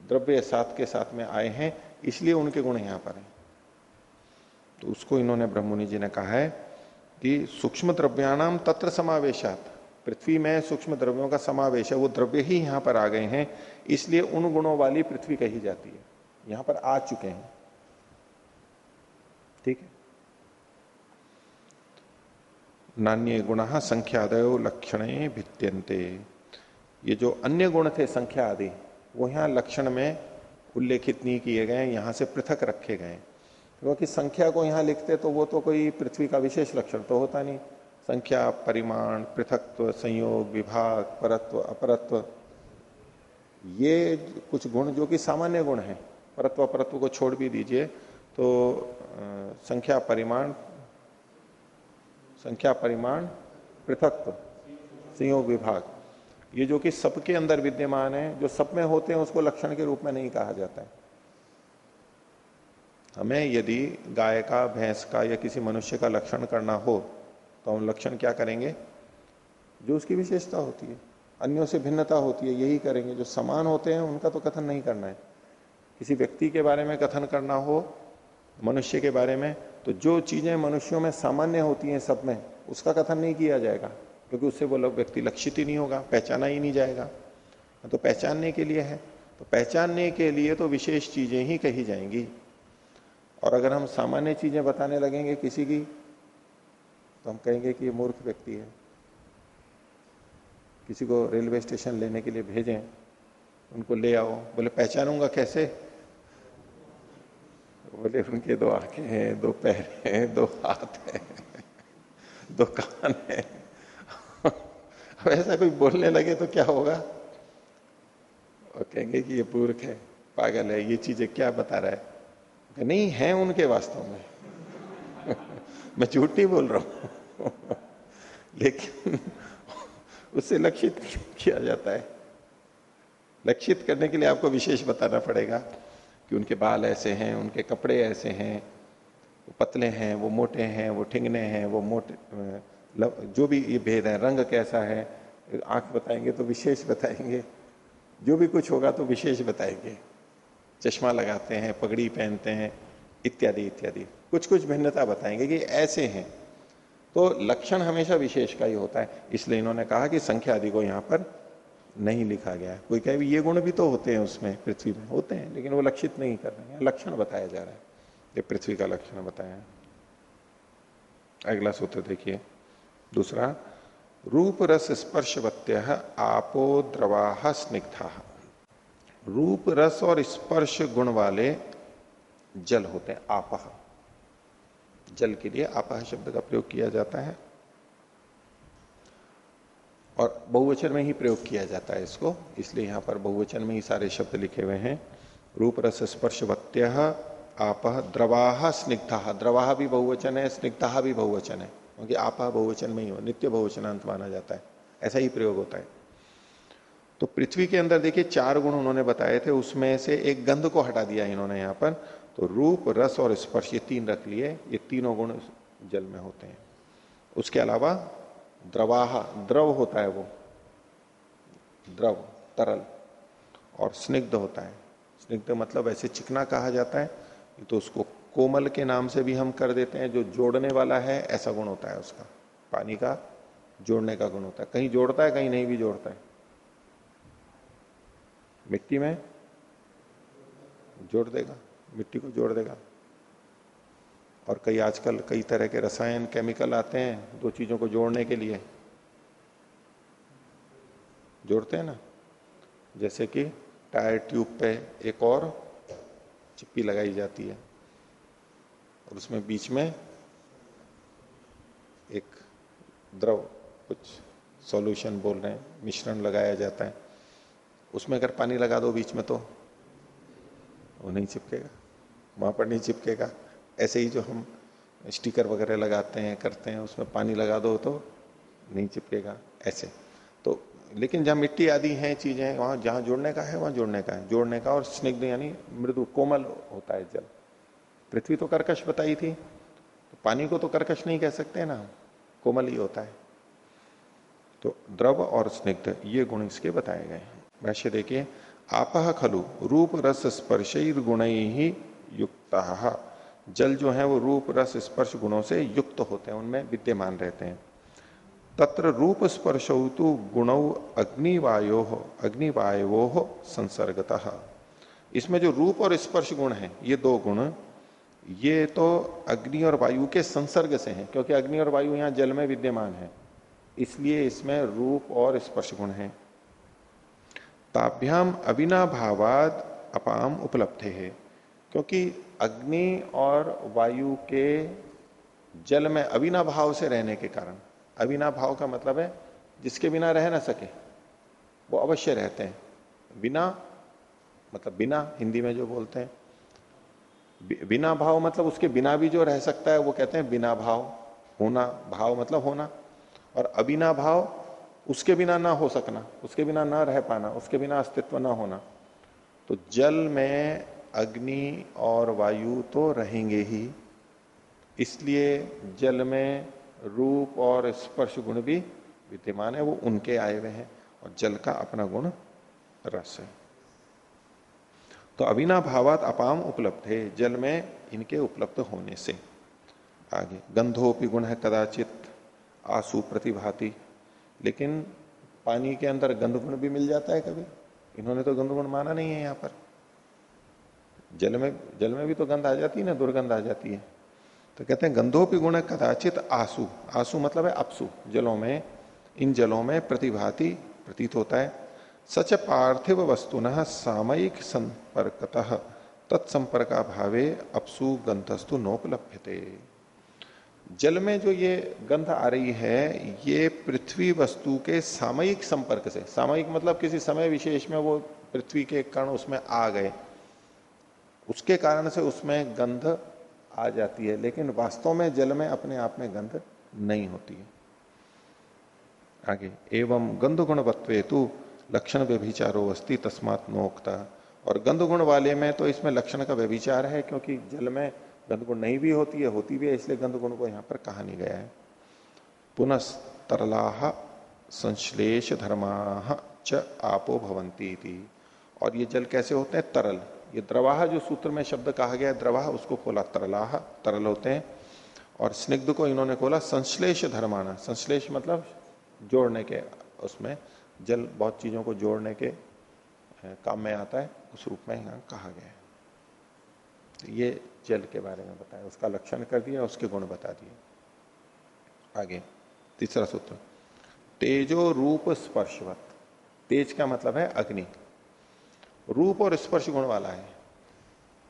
द्रव्य साथ के साथ में आए हैं, इसलिए उनके गुण यहाँ पर हैं। तो उसको इन्होंने ब्रह्मणि जी ने कहा है कि सूक्ष्म द्रव्याणाम तत्र समावेशात। पृथ्वी में सूक्ष्म द्रव्यों का समावेश है, वो द्रव्य ही यहाँ पर आ गए हैं, इसलिए उन गुणों वाली पृथ्वी कही जाती है। यहाँ पर आ चुके हैं। ठीक है? नान्य गुण संख्यादय लक्षण भित्यंते ये जो अन्य गुण थे संख्या आदि, वो यहाँ लक्षण में उल्लेखित नहीं किए गए यहाँ से पृथक रखे गए क्योंकि संख्या को यहाँ लिखते तो वो तो कोई पृथ्वी का विशेष लक्षण तो होता नहीं। संख्या, परिमाण, पृथकत्व, संयोग, विभाग, परत्व, अपरत्व, ये कुछ गुण जो कि सामान्य गुण है, परत्व, अपरत्व को छोड़ भी दीजिए तो संख्या, परिमाण संख्या, परिमाण, पृथकत्व, संयोग, विभाग। ये जो कि सबके अंदर विद्यमान है, जो सब में होते हैं, उसको लक्षण के रूप में नहीं कहा जाता है। हमें यदि गाय का, भैंस का या किसी मनुष्य का लक्षण करना हो तो हम लक्षण क्या करेंगे? जो उसकी विशेषता होती है, अन्यों से भिन्नता होती है, यही करेंगे। जो समान होते हैं, उनका तो कथन नहीं करना है। किसी व्यक्ति के बारे में कथन करना हो, मनुष्य के बारे में तो जो चीज़ें मनुष्यों में सामान्य होती हैं सब में, उसका कथन नहीं किया जाएगा। क्योंकि उससे वो लोग व्यक्ति लक्षित ही नहीं होगा, पहचाना ही नहीं जाएगा। तो पहचानने के लिए है। तो पहचानने के लिए तो विशेष चीज़ें ही कही जाएँगी। और अगर हम सामान्य चीज़ें बताने लगेंगे किसी की तो हम कहेंगे कि ये मूर्ख व्यक्ति है। किसी को रेलवे स्टेशन लेने के लिए भेजें, उनको ले आओ। बोले, पहचानूँगा कैसे? बोले, उनके दो आँखें हैं, दो पैर हैं, दो हाथ हैं, दो कान है। अब *laughs* ऐसा कोई बोलने लगे तो क्या होगा? और कहेंगे कि ये मूर्ख है, पागल है, ये चीज़ें क्या बता रहा है? नहीं, है उनके वास्तव में। *laughs* मैं झूठ बोल रहा हूँ। *laughs* लेकिन उससे लक्षित किया जाता है। लक्षित करने के लिए आपको विशेष बताना पड़ेगा कि उनके बाल ऐसे हैं, उनके कपड़े ऐसे हैं, वो पतले हैं, वो मोटे हैं, वो ठिंगने हैं, वो मोटे जो भी ये भेद है, रंग कैसा है, आँख बताएँगे तो विशेष बताएँगे, जो भी कुछ होगा तो विशेष बताएँगे। चश्मा लगाते हैं, पगड़ी पहनते हैं, इत्यादि इत्यादि। कुछ कुछ भिन्नता बताएँगे कि ऐसे हैं। तो लक्षण हमेशा विशेष का ही होता है, इसलिए इन्होंने कहा कि संख्या आदि को यहाँ पर नहीं लिखा गया कोई कहे ये गुण भी तो होते हैं उसमें, पृथ्वी में। होते हैं, लेकिन वो लक्षित नहीं कर रहे हैं। लक्षण बताया जा रहा है। ये पृथ्वी का लक्षण बताया अगला सूत्र देखिए। दूसरा रूप रस स्पर्शवत्य आपो द्रवाह स्निग्धा। रूप रस और स्पर्श गुण वाले जल होते हैं आपह जल के लिए आपह शब्द का प्रयोग किया जाता है। और बहुवचन में ही प्रयोग किया जाता है इसको, इसलिए यहाँ पर बहुवचन में ही सारे शब्द लिखे हुए हैं। रूप रस स्पर्श स्पर्शवत्य आप द्रवाह स्निग्धा। द्रवाह भी बहुवचन है, स्निग्धा भी बहुवचन है। क्योंकि आपह बहुवचन में ही हो, नित्य बहुवचनांत माना जाता है। ऐसा ही प्रयोग होता है। तो पृथ्वी के अंदर देखिए, चार गुण उन्होंने बताए थे, उसमें से एक गंध को हटा दिया इन्होंने यहाँ पर। तो रूप, रस और स्पर्श, ये तीन रख लिए, ये तीनों गुण जल में होते हैं। उसके अलावा द्रवाह, द्रव होता है वो। द्रव, तरल और स्निग्ध होता है। स्निग्ध मतलब ऐसे चिकना कहा जाता है तो उसको कोमल के नाम से भी हम कर देते हैं, जो जोड़ने वाला है, ऐसा गुण होता है उसका। पानी का जोड़ने का गुण होता है। कहीं जोड़ता है, कहीं नहीं भी जोड़ता है। मिट्टी में जोड़ देगा, मिट्टी को जोड़ देगा। और कई आजकल कई तरह के रसायन, केमिकल आते हैं, दो चीज़ों को जोड़ने के लिए। जोड़ते हैं ना? जैसे कि टायर ट्यूब पे एक और चिप्पी लगाई जाती है। और उसमें बीच में एक द्रव कुछ सॉल्यूशन बोल रहे हैं, मिश्रण लगाया जाता है। उसमें अगर पानी लगा दो बीच में तो वो नहीं चिपकेगा, वहाँ पर नहीं चिपकेगा। ऐसे ही जो हम स्टिकर वगैरह लगाते हैं, करते हैं, उसमें पानी लगा दो तो नहीं चिपकेगा, ऐसे। तो लेकिन जहाँ मिट्टी आदि हैं, चीज़ें वहाँ जहाँ जोड़ने का है, वहाँ जोड़ने का है। जोड़ने का और स्निग्ध यानी मृदु कोमल होता है जल। पृथ्वी तो कर्कश बताई थी तो पानी को तो कर्कश नहीं कह सकते ना कोमल ही होता है। तो द्रव और स्निग्ध, ये गुण इसके बताए गए वैसे देखिए आपह खलु रूप रस स्पर्श गुण ही युक्त। जल जो है वो रूप रस स्पर्श गुणों से युक्त होते हैं, उनमें विद्यमान रहते हैं। तत्र रूप स्पर्श गुण अग्निवायो अग्निवायो संसर्गत। इसमें जो रूप और स्पर्श गुण है, ये दो गुण ये तो अग्नि और वायु के संसर्ग से हैं, क्योंकि अग्नि और वायु यहाँ जल में विद्यमान है। इसलिए इसमें रूप और स्पर्श गुण है। ताभ्याम अविनाभावाद अपाम उपलब्ध है, क्योंकि अग्नि और वायु के जल में अविनाभाव से रहने के कारण, अविनाभाव का मतलब है जिसके बिना रह ना सके, वो अवश्य रहते हैं। बिना मतलब बिना, हिंदी में जो बोलते हैं बिना भाव मतलब उसके बिना भी जो रह सकता है वो कहते हैं बिना भाव, होना, भाव मतलब होना। और अबिना भाव, उसके बिना ना हो सकना, उसके बिना ना रह पाना, उसके बिना अस्तित्व ना होना। तो जल में अग्नि और वायु तो रहेंगे ही, इसलिए जल में रूप और स्पर्श गुण भी विद्यमान है, वो उनके आए हुए हैं, और जल का अपना गुण रस है। तो अविना भावात अपाम उपलब्ध है, जल में इनके उपलब्ध होने से। आगे, गंधोपि गुण है कदाचित, आसु प्रतिभाति, लेकिन पानी के अंदर गंध गुण भी मिल जाता है कभी? इन्होंने तो गंध गुण माना नहीं है यहाँ पर। जल में जल में भी तो गंध आ जाती है ना, दुर्गंध आ जाती है। तो कहते हैं, गंधोपी गुण कदाचित आँसू। आँसू मतलब है अपसु। जलों में, इन जलों में प्रतिभाति प्रतीत होता है। सच पार्थिव वस्तुन सामयिक संपर्कत तत्संपर्का भावे अपसु गंधस्तु नोपलभ्यते। जल में जो ये गंध आ रही है, ये पृथ्वी वस्तु के सामयिक संपर्क से, सामयिक मतलब किसी समय विशेष में वो पृथ्वी के कण उसमें आ गए। उसके कारण से उसमें गंध आ जाती है, लेकिन वास्तव में जल में अपने आप में गंध नहीं होती है। आगे, एवं गंध गुणवत्व तु लक्षण व्यभिचारो अस्थि तस्मात नोक्ता। और गंधगुण वाले में तो इसमें लक्षण का व्यभिचार है, क्योंकि जल में गंधगुण नहीं भी होती है, होती भी है, इसलिए गंधगुण को यहाँ पर कहा नहीं गया है। पुनः तरलाह संश्लेष धर्मा च आपो भवंती थी और ये जल कैसे होते हैं? तरल। ये द्रवाह जो सूत्र में शब्द कहा गया है, द्रवाह, उसको खोला तरलाह, तरल होते हैं। और स्निग्ध को इन्होंने खोला संश्लेष धर्माना संश्लेष मतलब जोड़ने के उसमें। जल बहुत चीज़ों को जोड़ने के काम में आता है, उस रूप में यहाँ कहा गया है। तो ये जल के बारे में बताया, उसका लक्षण कर दिया, उसके गुण बता दिए। आगे, तीसरा सूत्र। तेजो रूप स्पर्शवत। तेज का मतलब है अग्नि। रूप और स्पर्श गुण वाला है।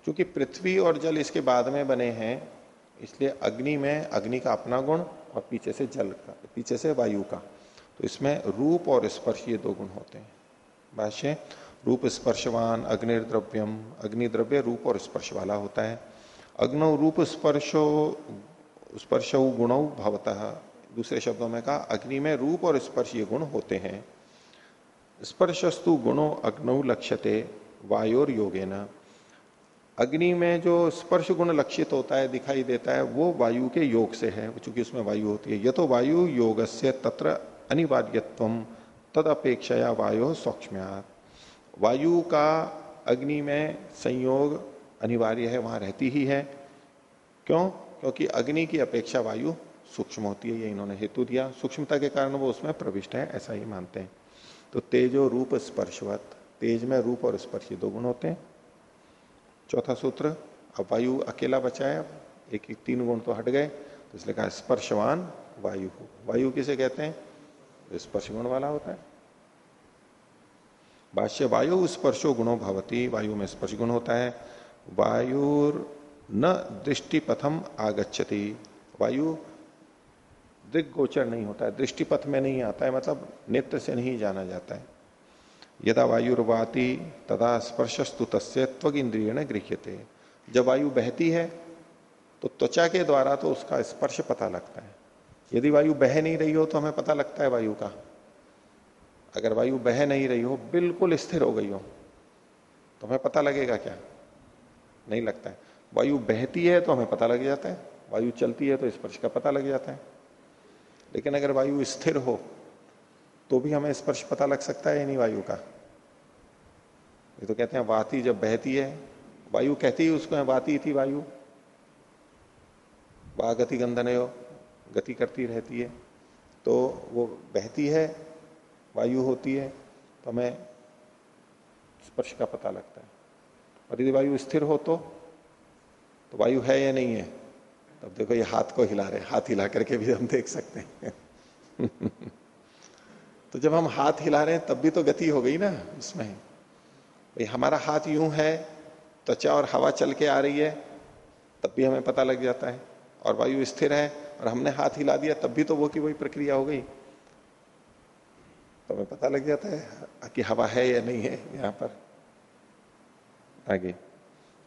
क्योंकि पृथ्वी और जल इसके बाद में बने हैं, इसलिए अग्नि में अग्नि का अपना गुण और पीछे से जल का, पीछे से वायु का। तो इसमें रूप और स्पर्श ये दो गुण होते हैं। भाष्य, रूप स्पर्शवान अग्निद्रव्यम अग्निद्रव्य रूप और स्पर्श वाला होता है। अग्नौ रूप स्पर्शो, स्पर्श गुण भवतः। दूसरे शब्दों में कहा, अग्नि में रूप और स्पर्श ये गुण होते हैं। स्पर्शस्तु गुणों अग्नौ लक्ष्यते, वायोर योगे न अग्नि में जो स्पर्श गुण लक्षित होता है, दिखाई देता है, वो वायु के योग से है, चूँकि उसमें वायु होती है। तो वायु योग से तत्र अनिवार्यत्व तद अपेक्षाया वायु सूक्ष्म वायु का अग्नि में संयोग अनिवार्य है, वहाँ रहती ही है। क्यों? क्योंकि अग्नि की अपेक्षा वायु सूक्ष्म होती है, ये इन्होंने हेतु दिया। सूक्ष्मता के कारण वो उसमें प्रविष्ट है, ऐसा ही मानते हैं। तो तेजो रूप स्पर्शवत, तेज में रूप और स्पर्श दो गुण होते हैं। चौथा सूत्र, अब वायु अकेला बचा है एक एक तीन गुण तो हट गए। तो इसलिए कहा स्पर्शवान वायु। वायु किसे कहते हैं? स्पर्श गुण वाला होता है। भाष्य, वायु स्पर्शो गुणो भवती। वायु में स्पर्श गुण होता है। वायु न दृष्टि पथम आगच्छति। वायु दिग्गोचर नहीं होता है। दृष्टिपथ में नहीं आता है। मतलब नेत्र से नहीं जाना जाता है। यदा वायुर्वाती, तदा स्पर्शस्तु तस्य त्वग इंद्रिय गृह्यते। जब वायु बहती है तो त्वचा के द्वारा तो उसका स्पर्श पता लगता है। यदि वायु बह नहीं रही हो तो हमें पता लगता है वायु का। अगर वायु बह नहीं रही हो, बिल्कुल स्थिर हो गई हो तो हमें पता लगेगा क्या? नहीं लगता है। वायु बहती है तो हमें पता लग जाता है। वायु चलती है तो स्पर्श का पता लग जाता है। लेकिन अगर वायु स्थिर हो तो भी हमें स्पर्श पता लग सकता है नहीं वायु का। ये तो कहते हैं वाती जब बहती है, वायु कहती है उसको है, वाती थी वायु। वा गति गंधन गति करती रहती है तो वो बहती है वायु होती है तो हमें स्पर्श का पता लगता है। और यदि वायु स्थिर हो तो, तो वायु है या नहीं है? तब देखो ये हाथ को हिला रहे हाथ हिला करके भी हम देख सकते हैं। *laughs* तो जब हम हाथ हिला रहे हैं तब भी तो गति हो गई ना उसमें। भाई हमारा हाथ यूँ है त्वचा और हवा चल के आ रही है तब भी हमें पता लग जाता है। और वायु स्थिर है और हमने हाथ हिला दिया, तब भी तो वो की वही प्रक्रिया हो गई। तो हमें पता लग जाता है कि हवा है या नहीं है यहाँ पर। आगे,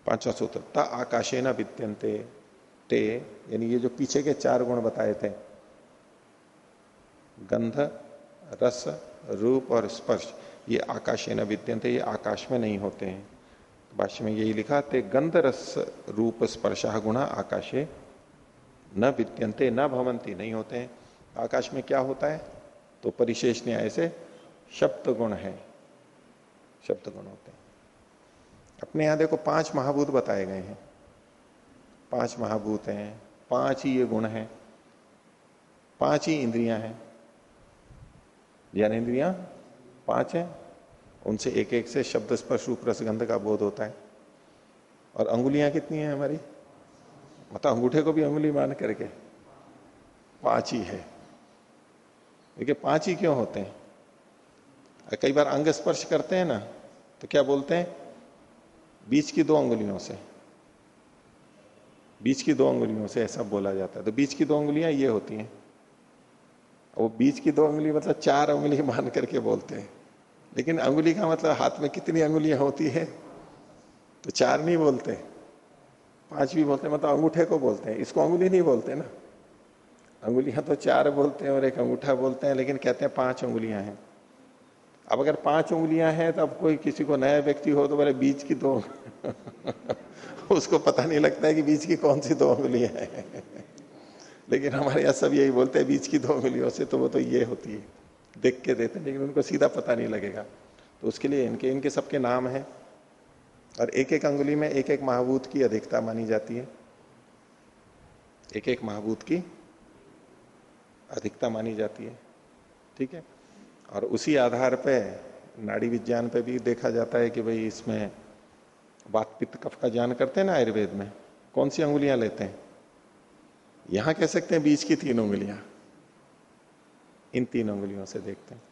पांचवा सूत्र, ता आकाशे न विद्यंते ते, यानी ये जो पीछे के चार गुण बताए थे, गंध, रस, रूप और स्पर्श, ये आकाशे न विद्यंते ये आकाश में नहीं होते हैं। भाष्य में यही लिखा, ते गंध, रस, रूप स्पर्श गुणा आकाशे न विद्यंते न भवंती नहीं होते हैं। आकाश में क्या होता है? तो परिशेष न्याय से शब्द गुण है। शब्द गुण होते हैं। अपने यहाँ देखो, पाँच महाभूत बताए गए हैं। पाँच महाभूत हैं, पाँच ही ये गुण हैं, पाँच ही इंद्रियाँ हैं। ज्ञान इंद्रिया पाँच हैं, उनसे एक एक से शब्द स्पर्श रूप रसगंध का बोध होता है। और अंगुलियाँ कितनी हैं हमारी? मतलब अंगूठे को भी अंगुली मान करके। पाँच ही है। देखिए, पाँच ही क्यों होते हैं? कई बार अंग स्पर्श करते हैं ना तो क्या बोलते हैं? बीच की दो अंगुलियों से। बीच की दो अंगुलियों से ऐसा बोला जाता है। तो बीच की दो अंगुलियाँ ये होती हैं। वो बीच की दो अंगुली मतलब चार अंगुली मान *laughs* करके बोलते हैं। लेकिन अंगुली का मतलब हाथ में कितनी अंगुलियाँ होती है? तो चार नहीं बोलते। पाँच भी बोलते हैं मतलब अंगूठे को बोलते हैं। इसको अंगुली नहीं बोलते ना। अंगुलियाँ तो चार बोलते हैं और एक अंगूठा बोलते हैं, लेकिन कहते हैं पाँच अंगुलियाँ हैं। अब अगर पाँच उंगलियाँ हैं तो अब कोई किसी को नया व्यक्ति हो तो बोले बीच की दो *laughs* उसको पता नहीं लगता है कि बीच की कौन सी दो उंगलियाँ हैं। *laughs* लेकिन हमारे यहाँ सब यही बोलते हैं बीच की दो उंगलियों से तो वो तो ये होती है। देख के देते हैं, लेकिन उनको सीधा पता नहीं लगेगा। तो उसके लिए इनके इनके सबके नाम है। और एक एक अंगुली में एक एक महाभूत की अधिकता मानी जाती है। एक एक महाभूत की अधिकता मानी जाती है। ठीक है? और उसी आधार पे, नाड़ी विज्ञान पे भी देखा जाता है कि भाई इसमें बात पित्त कफ का ज्ञान करते हैं ना आयुर्वेद में? कौन सी अंगुलियाँ लेते हैं? यहाँ कह सकते हैं बीच की तीन उंगलियाँ इन तीन उंगलियों से देखते हैं।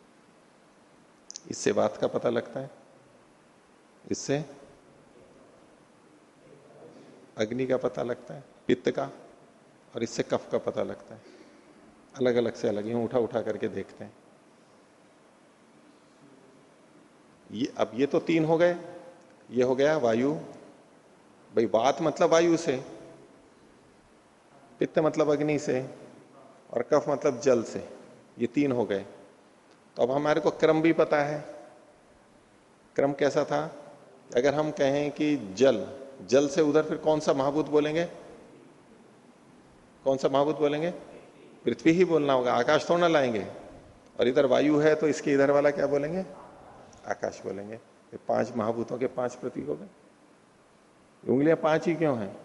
इससे बात का पता लगता है। इससे अग्नि का पता लगता है, पित्त का, और इससे कफ का पता लगता है। अलग अलग से अलग, यूँ उठा उठा करके देखते हैं। ये, अब ये तो तीन हो गए। ये हो गया वायु। भाई, बात मतलब वायु से, पित्त मतलब अग्नि से, और कफ मतलब जल से। ये तीन हो गए। तो अब हमारे को क्रम भी पता है। क्रम कैसा था? अगर हम कहें कि जल जल से उधर फिर कौन सा महाभूत बोलेंगे? कौन सा महाभूत बोलेंगे? पृथ्वी ही बोलना होगा, आकाश थोड़ा ना लाएँगे। और इधर वायु है तो इसके इधर वाला क्या बोलेंगे? आकाश बोलेंगे। ये पाँच महाभूतों के पाँच प्रतीक हो गए। उंगलियाँ पाँच ही क्यों हैं?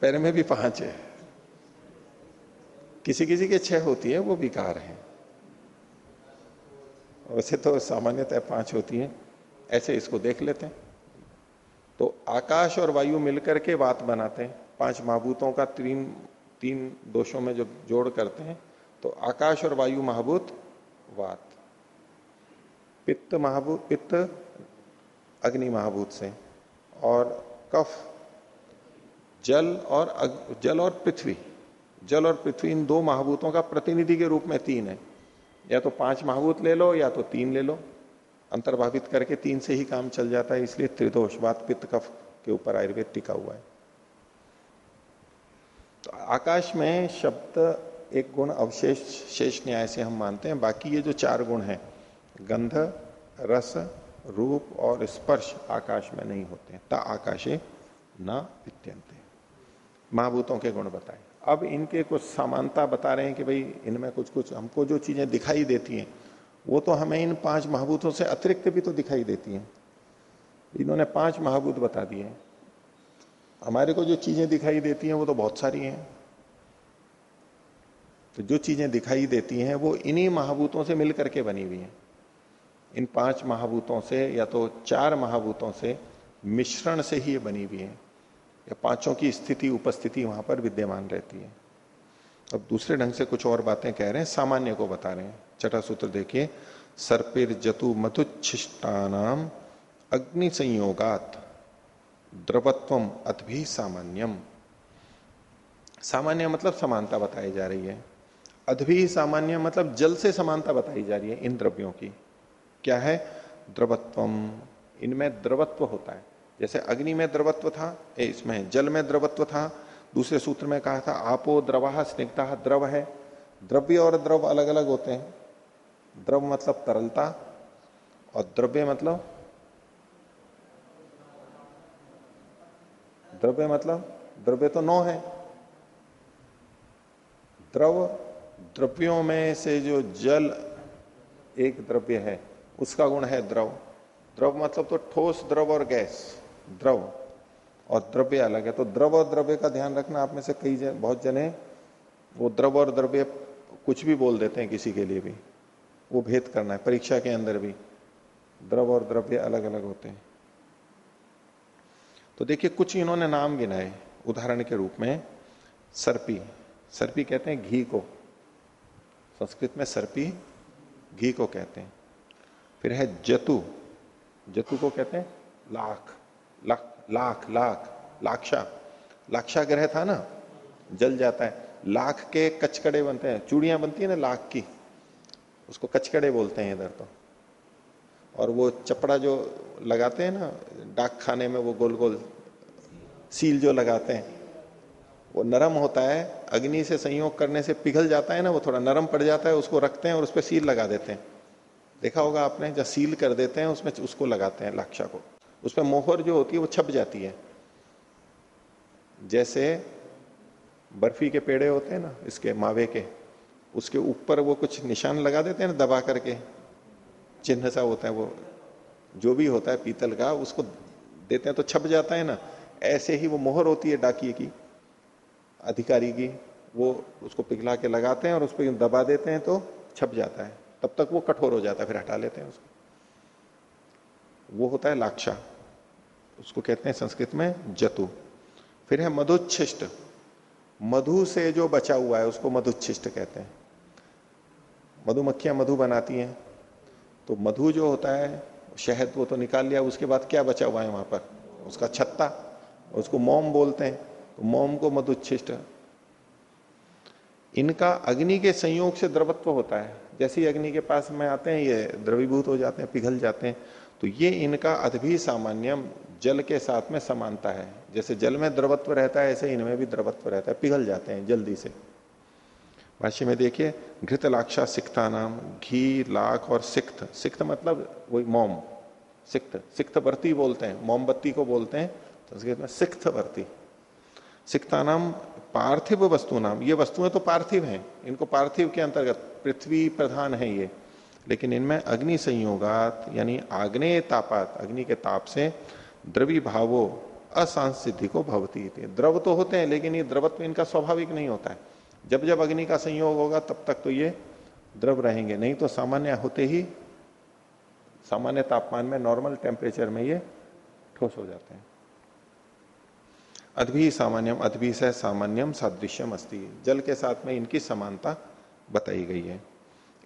पैर में भी पाँच है। किसी किसी के छह होती है, वो विकार है। वैसे तो सामान्यतः पाँच होती है। ऐसे इसको देख लेते हैं। तो आकाश और वायु मिलकर के बात बनाते हैं। पाँच महाभूतों का तीन तीन दोषों में जो जोड़ करते हैं तो आकाश और वायु महाभूत वात। पित्त महाभूत पित्त अग्नि महाभूत से। और कफ जल और अग, जल और पृथ्वी। जल और पृथ्वी इन दो महाभूतों का प्रतिनिधि के रूप में तीन है। या तो पाँच महाभूत ले लो या तो तीन ले लो। अंतर्भावित करके तीन से ही काम चल जाता है, इसलिए त्रिदोष बात पित्त कफ के ऊपर आयुर्वेद टिका हुआ है। तो आकाश में शब्द एक गुण अवशेष, शेष न्याय से हम मानते हैं। बाकी ये जो चार गुण हैं, गंध, रस, रूप और स्पर्श आकाश में नहीं होते ता आकाशे न विद्यंते महाभूतों के गुण बताए। अब इनके कुछ समानता बता रहे हैं कि भाई इनमें कुछ कुछ हमको जो चीज़ें दिखाई देती हैं वो तो हमें इन पाँच महाभूतों से अतिरिक्त भी तो दिखाई देती है। इन्होंने पाँच महाभूत बता दिए हमारे को जो चीज़ें दिखाई देती हैं, वो तो बहुत सारी हैं। तो जो चीज़ें दिखाई देती हैं, वो इन्हीं महाभूतों से मिलकर के बनी हुई हैं। इन पाँच महाभूतों से, या तो चार महाभूतों से, मिश्रण से ही ये बनी हुई है। या पाँचों की स्थिति, उपस्थिति वहाँ पर विद्यमान रहती है। अब दूसरे ढंग से कुछ और बातें कह रहे हैं, सामान्य को बता रहे हैं। छठा सूत्र देखिए। सर्पिर जतु मधुच्छिष्टानाम अग्नि संयोगात। द्रवत्वम अतभी सामान्यम। सामान्य मतलब समानता बताई जा रही है। अधभी सामान्य मतलब जल से समानता बताई जा रही है इन द्रव्यों की। क्या है? द्रवत्वम। इनमें द्रवत्व होता है। जैसे अग्नि में द्रवत्व था इसमें जल में द्रवत्व था, दूसरे सूत्र में कहा था, आपो द्रवा स्निग्धा द्रव है। द्रव्य और द्रव अलग अलग होते हैं। द्रव मतलब तरलता और द्रव्य मतलब द्रव्य मतलब द्रव्य तो नौ है। द्रव द्रव्यों में से जो जल एक द्रव्य है उसका गुण है द्रव। द्रव मतलब तो ठोस द्रव और गैस द्रव। और द्रव्य अलग है। तो द्रव और द्रव्य का ध्यान रखना आप में से कई जन, बहुत जने वो द्रव और द्रव्य कुछ भी बोल देते हैं किसी के लिए भी। वो भेद करना है, परीक्षा के अंदर भी। द्रव और द्रव्य अलग अलग होते हैं। तो देखिए, कुछ इन्होंने नाम गिनाए उदाहरण के रूप में, सर्पी। सर्पी कहते हैं घी को। संस्कृत में सर्पी घी को कहते हैं। फिर है जतु। जतु को कहते हैं लाख। लाख लाख लाख, लाक्षा। लाक्षा ग्रह था ना? जल जाता है। लाख के कचकड़े बनते हैं। चूड़ियाँ बनती है ना लाख की? उसको कचकड़े बोलते हैं इधर तो। और वो चपड़ा जो लगाते हैं ना, डाक खाने में वो गोल गोल सील जो लगाते हैं, वो नरम होता है, अग्नि से संयोग करने से पिघल जाता है ना, वो थोड़ा नरम पड़ जाता है, उसको रखते हैं और उस पर सील लगा देते हैं। देखा होगा आपने, जब सील कर देते हैं, उसमें उसको लगाते हैं, लाक्षा को। उसमें मोहर जो होती है, वो छप जाती है। जैसे बर्फ़ी के पेड़े होते हैं ना, इसके मावे के उसके ऊपर वो कुछ निशान लगा देते हैं ना, दबा करके। चिन्ह सा होता है वो। जो भी होता है पीतल का, उसको देते हैं तो छप जाता है ना। ऐसे ही वो मोहर होती है डाकिए की, अधिकारी की। वो उसको पिघला के लगाते हैं और उस पर दबा देते हैं तो छप जाता है। तब तक वो कठोर हो जाता है, फिर हटा लेते हैं उसको। वो होता है लाक्षा। उसको कहते हैं संस्कृत में जतु। फिर है मधुच्छिष्ट। मधु से जो बचा हुआ है, उसको मधुच्छिष्ट कहते हैं। मधुमक्खियाँ मधु बनाती हैं। तो मधु जो होता है, शहद वो तो निकाल लिया, उसके बाद क्या बचा हुआ है वहाँ पर? उसका छत्ता, उसको मोम बोलते हैं। तो मोम को मधुच्छिष्ट। इनका अग्नि के संयोग से द्रवत्व होता है। जैसे ही अग्नि के पास में आते हैं, ये द्रवीभूत हो जाते हैं, पिघल जाते हैं। तो ये इनका अदभी सामान्यम जल के साथ में समानता है। जैसे जल में द्रवत्व रहता है, ऐसे इनमें भी द्रवत्व रहता है, पिघल जाते हैं जल्दी से। भाष्य में देखिए, घृत लाक्षा सिक्ता नाम घी, लाख और सिक्त। सिक्त मतलब वही मोम। सिक्त। सिक्त वर्ती बोलते हैं। मोमबत्ती को बोलते हैं संस्कृत में सिक्त वर्ती। सिक्ता नाम पार्थिव वस्तु नाम ये वस्तुएँ तो पार्थिव हैं। इनको पार्थिव के अंतर्गत पृथ्वी प्रधान है ये। लेकिन इनमें अग्नि संयोगात, यानी आग्नेय तापात, अग्नि के ताप से द्रवी भावो, असांसिद्धि को भवती द्रव तो होते हैं, लेकिन ये द्रवत्व इनका स्वाभाविक नहीं होता है। जब जब अग्नि का संयोग होगा, तब तक तो ये द्रव रहेंगे। नहीं तो सामान्य होते ही, सामान्य तापमान में नॉर्मल टेम्परेचर में ये ठोस हो जाते हैं। अद्भि सामान्यम अद्भि से सामान्यम सादृश्यम अस्ति। जल के साथ में इनकी समानता बताई गई है।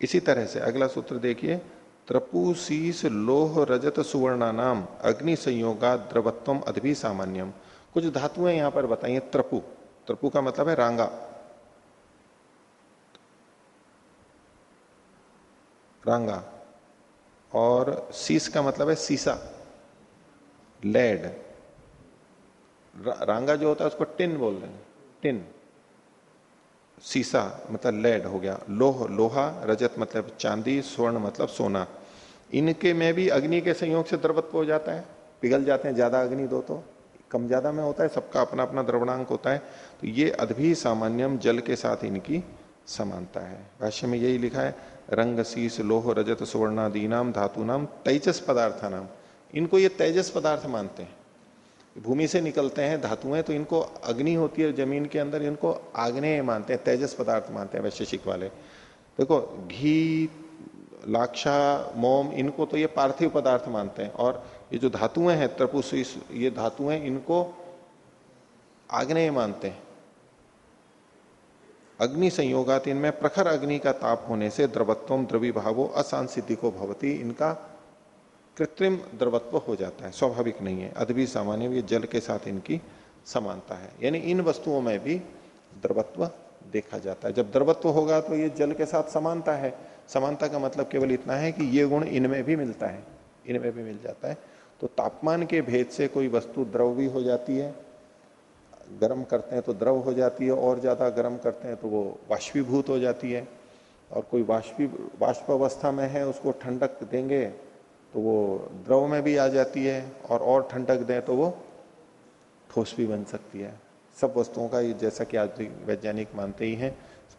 इसी तरह से अगला सूत्र देखिए। त्रपुशीस लोह रजत सुवर्णा नाम अग्नि संयोगा द्रवत्वम अद्भि सामान्यम। कुछ धातुएँ यहाँ पर बताइए, त्रपु। त्रपु का मतलब है रांगा। रांगा। और सीस का मतलब है सीसा लेड रांगा जो होता है उसको टिन बोल रहे हैं। टिन। सीसा मतलब लेड हो गया। लोह, लोहा, रजत मतलब चांदी, स्वर्ण मतलब सोना। इनके में भी अग्नि के संयोग से द्रवत्व हो जाता है। पिघल जाते हैं, ज़्यादा अग्नि दो तो। कम ज़्यादा में होता है, सबका अपना अपना द्रवणांक होता है। तो ये अद्भि सामान्यम जल के साथ इनकी समानता है। भाष्य में यही लिखा है रंग शीस लोह रजत सुवर्णादि नाम धातु नाम तेजस पदार्थ नाम इनको ये तेजस पदार्थ मानते हैं। भूमि से निकलते हैं धातुएँ तो इनको अग्नि होती है ज़मीन के अंदर, इनको आग्नेय मानते हैं, तेजस पदार्थ मानते हैं वैशेषिक वाले। देखो, घी, लाक्षा, मोम, इनको तो ये पार्थिव पदार्थ मानते हैं। और ये जो धातुएँ हैं त्रपुष ये धातुएँ इनको आग्नेय मानते हैं। अग्नि संयोगात इनमें प्रखर अग्नि का ताप होने से द्रवत्व द्रवी भावो को भवती, इनका कृत्रिम द्रवत्व हो जाता है, स्वाभाविक नहीं है। अदबी सामान्य ये जल के साथ इनकी समानता है। यानी इन वस्तुओं में भी द्रवत्व देखा जाता है। जब द्रवत्व होगा तो ये जल के साथ समानता है। समानता का मतलब केवल इतना है कि ये गुण इनमें भी मिलता है, इनमें भी मिल जाता है। तो तापमान के भेद से कोई वस्तु द्रव भी हो जाती है गर्म करते हैं तो द्रव हो जाती है, और ज़्यादा गर्म करते हैं तो वो वाष्पीभूत हो जाती है। और कोई वाष्पी वाष्प अवस्था में है, उसको ठंडक देंगे तो वो द्रव में भी आ जाती है, और और ठंडक दें तो वो ठोस भी बन सकती है। सब वस्तुओं का ये जैसा कि आज वैज्ञानिक मानते ही हैं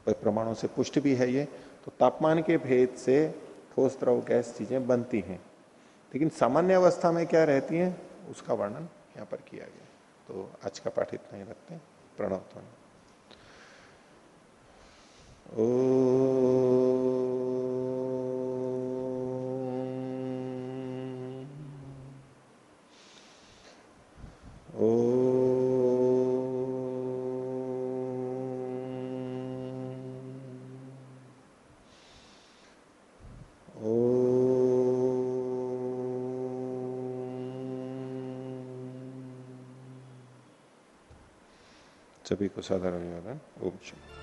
प्रमाणों से पुष्ट भी है ये। तो तापमान के भेद से ठोस द्रव गैस चीज़ें बनती हैं। लेकिन सामान्य अवस्था में क्या रहती हैं, उसका वर्णन यहाँ पर किया गया। तो आज का पाठ इतना ही रखते हैं। प्रणव ओ सभी साधारण शुभ